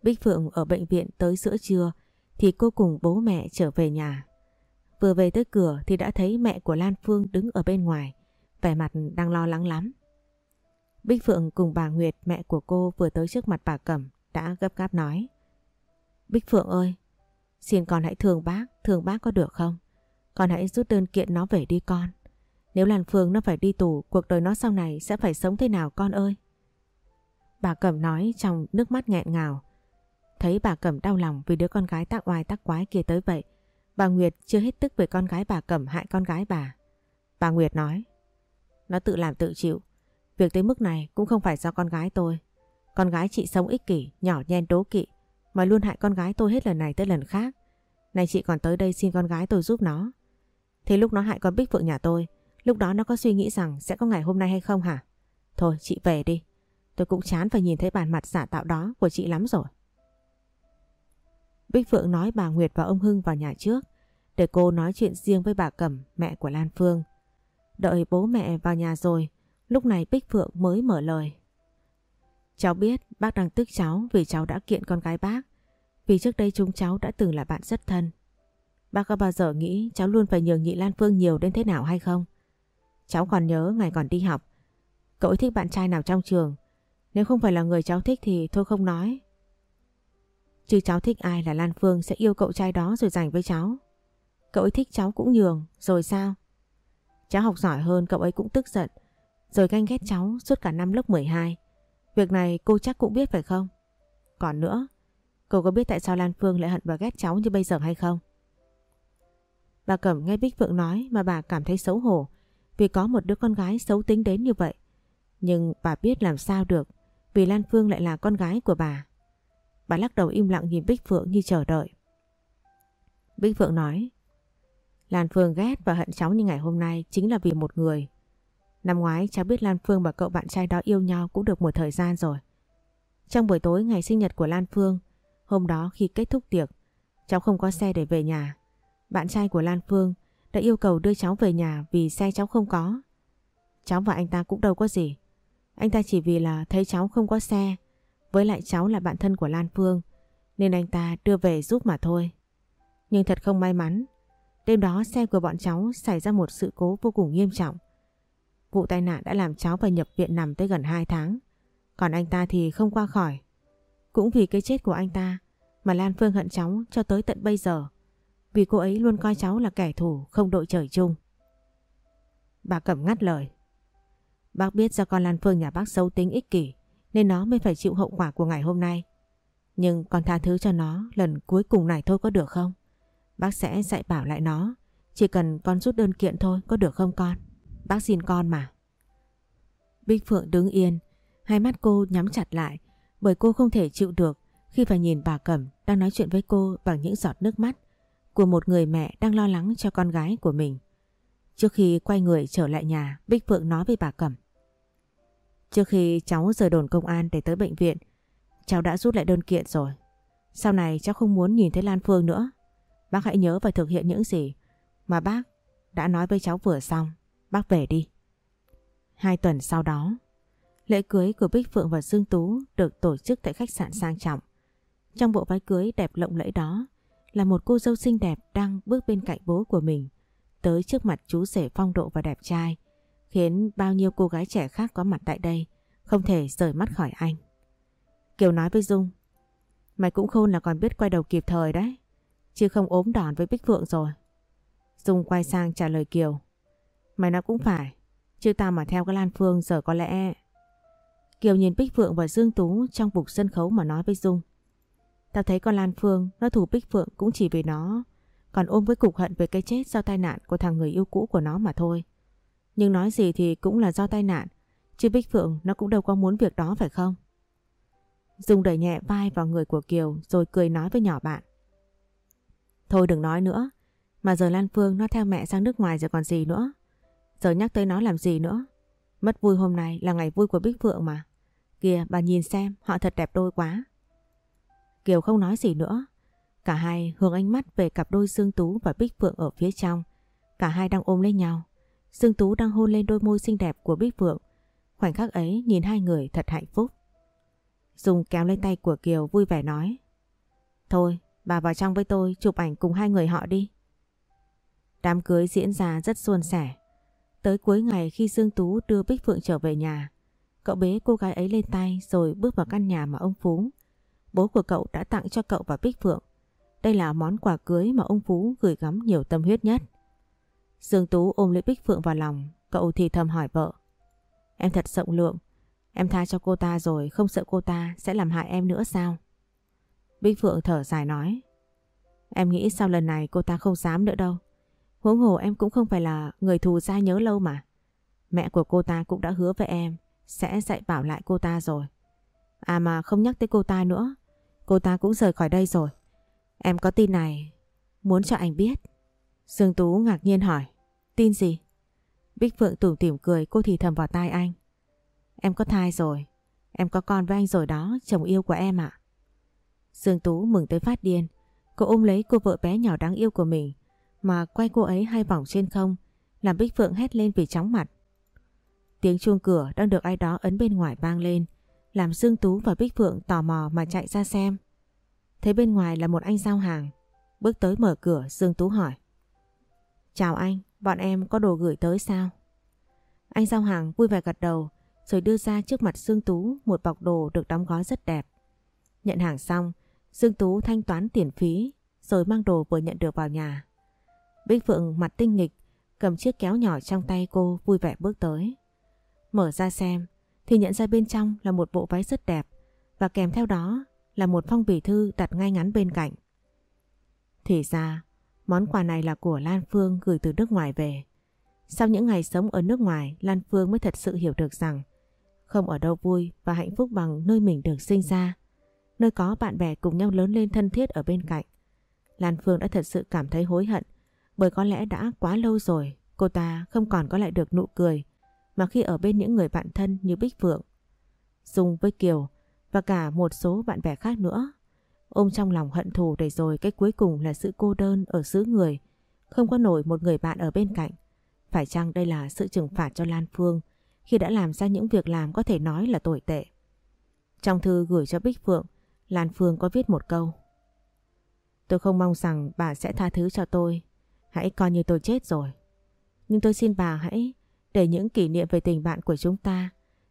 Bích Phượng ở bệnh viện tới giữa trưa thì cô cùng bố mẹ trở về nhà. Vừa về tới cửa thì đã thấy mẹ của Lan Phương đứng ở bên ngoài, vẻ mặt đang lo lắng lắm. Bích Phượng cùng bà Nguyệt mẹ của cô vừa tới trước mặt bà Cẩm đã gấp gáp nói. Bích Phượng ơi, xin con hãy thương bác, thương bác có được không? Con hãy rút đơn kiện nó về đi con. Nếu Lan Phương nó phải đi tù, cuộc đời nó sau này sẽ phải sống thế nào con ơi? Bà Cẩm nói trong nước mắt nghẹn ngào. Thấy bà Cẩm đau lòng vì đứa con gái tác oai tác quái kia tới vậy. Bà Nguyệt chưa hết tức về con gái bà Cẩm hại con gái bà. Bà Nguyệt nói. Nó tự làm tự chịu. Việc tới mức này cũng không phải do con gái tôi. Con gái chị sống ích kỷ, nhỏ nhen đố kỵ. Mà luôn hại con gái tôi hết lần này tới lần khác. Này chị còn tới đây xin con gái tôi giúp nó. Thế lúc nó hại con Bích Phượng nhà tôi, lúc đó nó có suy nghĩ rằng sẽ có ngày hôm nay hay không hả? Thôi chị về đi. Tôi cũng chán phải nhìn thấy bản mặt giả tạo đó của chị lắm rồi. Bích Phượng nói bà Nguyệt và ông Hưng vào nhà trước để cô nói chuyện riêng với bà Cẩm, mẹ của Lan Phương. Đợi bố mẹ vào nhà rồi, lúc này Bích Phượng mới mở lời. Cháu biết bác đang tức cháu vì cháu đã kiện con gái bác, vì trước đây chúng cháu đã từng là bạn rất thân. Bác có bao giờ nghĩ cháu luôn phải nhường nhị Lan Phương nhiều đến thế nào hay không? Cháu còn nhớ ngày còn đi học, cậu ấy thích bạn trai nào trong trường. Nếu không phải là người cháu thích thì thôi không nói. Chứ cháu thích ai là Lan Phương sẽ yêu cậu trai đó rồi dành với cháu. Cậu ấy thích cháu cũng nhường, rồi sao? Cháu học giỏi hơn cậu ấy cũng tức giận, rồi ganh ghét cháu suốt cả năm lớp 12. Việc này cô chắc cũng biết phải không? Còn nữa, cô có biết tại sao Lan Phương lại hận và ghét cháu như bây giờ hay không? Bà Cẩm nghe Bích Phượng nói mà bà cảm thấy xấu hổ vì có một đứa con gái xấu tính đến như vậy. Nhưng bà biết làm sao được vì Lan Phương lại là con gái của bà. Bà lắc đầu im lặng nhìn Bích Phượng như chờ đợi. Bích Phượng nói Lan Phương ghét và hận cháu như ngày hôm nay chính là vì một người. Năm ngoái cháu biết Lan Phương và cậu bạn trai đó yêu nhau cũng được một thời gian rồi. Trong buổi tối ngày sinh nhật của Lan Phương, hôm đó khi kết thúc tiệc, cháu không có xe để về nhà. Bạn trai của Lan Phương đã yêu cầu đưa cháu về nhà vì xe cháu không có. Cháu và anh ta cũng đâu có gì. Anh ta chỉ vì là thấy cháu không có xe, với lại cháu là bạn thân của Lan Phương, nên anh ta đưa về giúp mà thôi. Nhưng thật không may mắn, đêm đó xe của bọn cháu xảy ra một sự cố vô cùng nghiêm trọng. Vụ tai nạn đã làm cháu phải nhập viện nằm tới gần 2 tháng, còn anh ta thì không qua khỏi. Cũng vì cái chết của anh ta mà Lan Phương hận cháu cho tới tận bây giờ. Vì cô ấy luôn coi cháu là kẻ thù không đội trời chung. Bà Cẩm ngắt lời. Bác biết do con Lan Phương nhà bác xấu tính ích kỷ nên nó mới phải chịu hậu quả của ngày hôm nay. Nhưng con tha thứ cho nó lần cuối cùng này thôi có được không? Bác sẽ dạy bảo lại nó. Chỉ cần con rút đơn kiện thôi có được không con? Bác xin con mà. Bích Phượng đứng yên, hai mắt cô nhắm chặt lại bởi cô không thể chịu được khi phải nhìn bà Cẩm đang nói chuyện với cô bằng những giọt nước mắt của một người mẹ đang lo lắng cho con gái của mình. Trước khi quay người trở lại nhà, Bích Phượng nói với bà Cẩm. Trước khi cháu rời đồn công an để tới bệnh viện, cháu đã rút lại đơn kiện rồi. Sau này cháu không muốn nhìn thấy Lan Phương nữa. Bác hãy nhớ và thực hiện những gì mà bác đã nói với cháu vừa xong. Bác về đi. Hai tuần sau đó, lễ cưới của Bích Phượng và Dương Tú được tổ chức tại khách sạn sang trọng. Trong bộ váy cưới đẹp lộng lẫy đó là một cô dâu xinh đẹp đang bước bên cạnh bố của mình tới trước mặt chú rể phong độ và đẹp trai khiến bao nhiêu cô gái trẻ khác có mặt tại đây không thể rời mắt khỏi anh. Kiều nói với Dung Mày cũng khôn là còn biết quay đầu kịp thời đấy chứ không ốm đòn với Bích Phượng rồi. Dung quay sang trả lời Kiều Mày nói cũng phải chứ tao mà theo cái Lan Phương giờ có lẽ... Kiều nhìn Bích Phượng và Dương Tú trong bục sân khấu mà nói với Dung Tao thấy con Lan Phương nó thủ Bích Phượng cũng chỉ vì nó còn ôm với cục hận về cái chết do tai nạn của thằng người yêu cũ của nó mà thôi. Nhưng nói gì thì cũng là do tai nạn, chứ Bích Phượng nó cũng đâu có muốn việc đó phải không? Dung đẩy nhẹ vai vào người của Kiều rồi cười nói với nhỏ bạn. Thôi đừng nói nữa, mà giờ Lan Phương nó theo mẹ sang nước ngoài rồi còn gì nữa. Giờ nhắc tới nó làm gì nữa. Mất vui hôm nay là ngày vui của Bích Phượng mà. Kìa bà nhìn xem họ thật đẹp đôi quá. Kiều không nói gì nữa. Cả hai hướng ánh mắt về cặp đôi Dương Tú và Bích Phượng ở phía trong. Cả hai đang ôm lấy nhau. Dương Tú đang hôn lên đôi môi xinh đẹp của Bích Phượng. Khoảnh khắc ấy nhìn hai người thật hạnh phúc. Dung kéo lên tay của Kiều vui vẻ nói. Thôi, bà vào trong với tôi chụp ảnh cùng hai người họ đi. Đám cưới diễn ra rất suôn sẻ. Tới cuối ngày khi Dương Tú đưa Bích Phượng trở về nhà, cậu bế cô gái ấy lên tay rồi bước vào căn nhà mà ông Phú, bố của cậu đã tặng cho cậu và Bích Phượng. Đây là món quà cưới mà ông Phú gửi gắm nhiều tâm huyết nhất. Dương Tú ôm lấy Bích Phượng vào lòng, cậu thì thầm hỏi vợ. Em thật rộng lượng, em tha cho cô ta rồi không sợ cô ta sẽ làm hại em nữa sao? Bích Phượng thở dài nói. Em nghĩ sau lần này cô ta không dám nữa đâu. Huống hồ em cũng không phải là người thù dai nhớ lâu mà. Mẹ của cô ta cũng đã hứa với em sẽ dạy bảo lại cô ta rồi. À mà không nhắc tới cô ta nữa. Cô ta cũng rời khỏi đây rồi. Em có tin này, muốn cho anh biết. Dương Tú ngạc nhiên hỏi. Tin gì? Bích Phượng tủm tỉm cười cô thì thầm vào tai anh. Em có thai rồi. Em có con với anh rồi đó, chồng yêu của em ạ. Dương Tú mừng tới phát điên. Cô ôm lấy cô vợ bé nhỏ đáng yêu của mình mà quay cô ấy hai vòng trên không làm Bích Phượng hét lên vì chóng mặt. Tiếng chuông cửa đang được ai đó ấn bên ngoài vang lên làm Dương Tú và Bích Phượng tò mò mà chạy ra xem. Thấy bên ngoài là một anh giao hàng. Bước tới mở cửa Dương Tú hỏi. Chào anh, bọn em có đồ gửi tới sao? Anh giao hàng vui vẻ gật đầu rồi đưa ra trước mặt Dương Tú một bọc đồ được đóng gói rất đẹp. Nhận hàng xong, Dương Tú thanh toán tiền phí rồi mang đồ vừa nhận được vào nhà. Bích Phượng mặt tinh nghịch cầm chiếc kéo nhỏ trong tay cô vui vẻ bước tới. Mở ra xem thì nhận ra bên trong là một bộ váy rất đẹp và kèm theo đó là một phong bì thư đặt ngay ngắn bên cạnh. Thì ra, món quà này là của Lan Phương gửi từ nước ngoài về. Sau những ngày sống ở nước ngoài, Lan Phương mới thật sự hiểu được rằng không ở đâu vui và hạnh phúc bằng nơi mình được sinh ra, nơi có bạn bè cùng nhau lớn lên thân thiết ở bên cạnh. Lan Phương đã thật sự cảm thấy hối hận bởi có lẽ đã quá lâu rồi cô ta không còn có lại được nụ cười mà khi ở bên những người bạn thân như Bích Phượng. Dung với Kiều và cả một số bạn bè khác nữa. Ôm trong lòng hận thù để rồi cái cuối cùng là sự cô đơn ở xứ người, không có nổi một người bạn ở bên cạnh. Phải chăng đây là sự trừng phạt cho Lan Phương khi đã làm ra những việc làm có thể nói là tồi tệ? Trong thư gửi cho Bích Phượng, Lan Phương có viết một câu. Tôi không mong rằng bà sẽ tha thứ cho tôi, hãy coi như tôi chết rồi. Nhưng tôi xin bà hãy để những kỷ niệm về tình bạn của chúng ta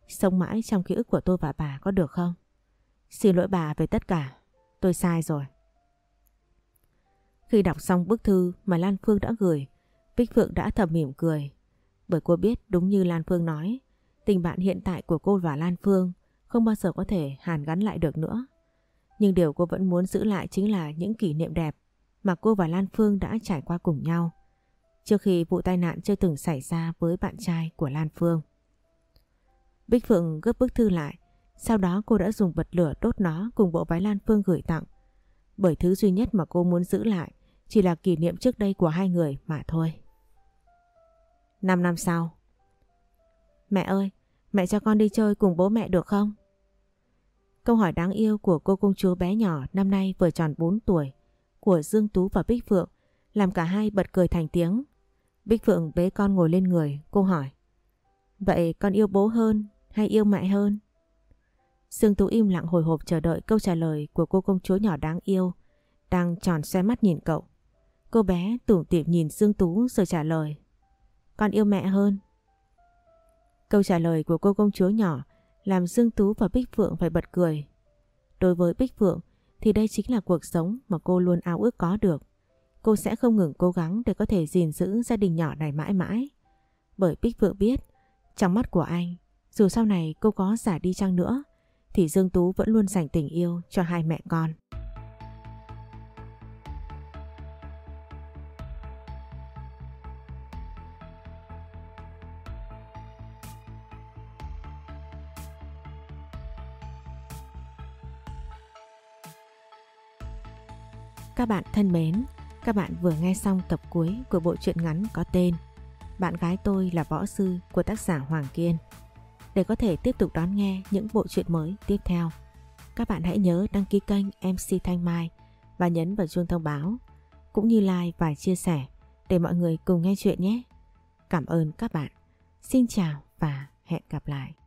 sống mãi trong ký ức của tôi và bà có được không? Xin lỗi bà về tất cả, tôi sai rồi. Khi đọc xong bức thư mà Lan Phương đã gửi, Bích Phượng đã thầm mỉm cười. Bởi cô biết đúng như Lan Phương nói, tình bạn hiện tại của cô và Lan Phương không bao giờ có thể hàn gắn lại được nữa. Nhưng điều cô vẫn muốn giữ lại chính là những kỷ niệm đẹp mà cô và Lan Phương đã trải qua cùng nhau trước khi vụ tai nạn chưa từng xảy ra với bạn trai của Lan Phương. Bích Phượng gấp bức thư lại, sau đó cô đã dùng bật lửa đốt nó cùng bộ váy Lan Phương gửi tặng. Bởi thứ duy nhất mà cô muốn giữ lại chỉ là kỷ niệm trước đây của hai người mà thôi. Năm năm sau Mẹ ơi, mẹ cho con đi chơi cùng bố mẹ được không? Câu hỏi đáng yêu của cô công chúa bé nhỏ năm nay vừa tròn 4 tuổi của Dương Tú và Bích Phượng làm cả hai bật cười thành tiếng. Bích Phượng bế con ngồi lên người, cô hỏi. Vậy con yêu bố hơn hay yêu mẹ hơn? Dương Tú im lặng hồi hộp chờ đợi câu trả lời của cô công chúa nhỏ đáng yêu, đang tròn xoe mắt nhìn cậu. Cô bé tủm tỉm nhìn Dương Tú rồi trả lời. Con yêu mẹ hơn. Câu trả lời của cô công chúa nhỏ làm Dương Tú và Bích Phượng phải bật cười. Đối với Bích Phượng thì đây chính là cuộc sống mà cô luôn ao ước có được. Cô sẽ không ngừng cố gắng để có thể gìn giữ gia đình nhỏ này mãi mãi. Bởi Bích Vượng biết, trong mắt của anh, dù sau này cô có giả đi chăng nữa, thì Dương Tú vẫn luôn dành tình yêu cho hai mẹ con. Các bạn thân mến, các bạn vừa nghe xong tập cuối của bộ truyện ngắn có tên Bạn gái tôi là võ sư của tác giả Hoàng Kiên. Để có thể tiếp tục đón nghe những bộ truyện mới tiếp theo, các bạn hãy nhớ đăng ký kênh MC Thanh Mai và nhấn vào chuông thông báo, cũng như like và chia sẻ để mọi người cùng nghe chuyện nhé. Cảm ơn các bạn. Xin chào và hẹn gặp lại.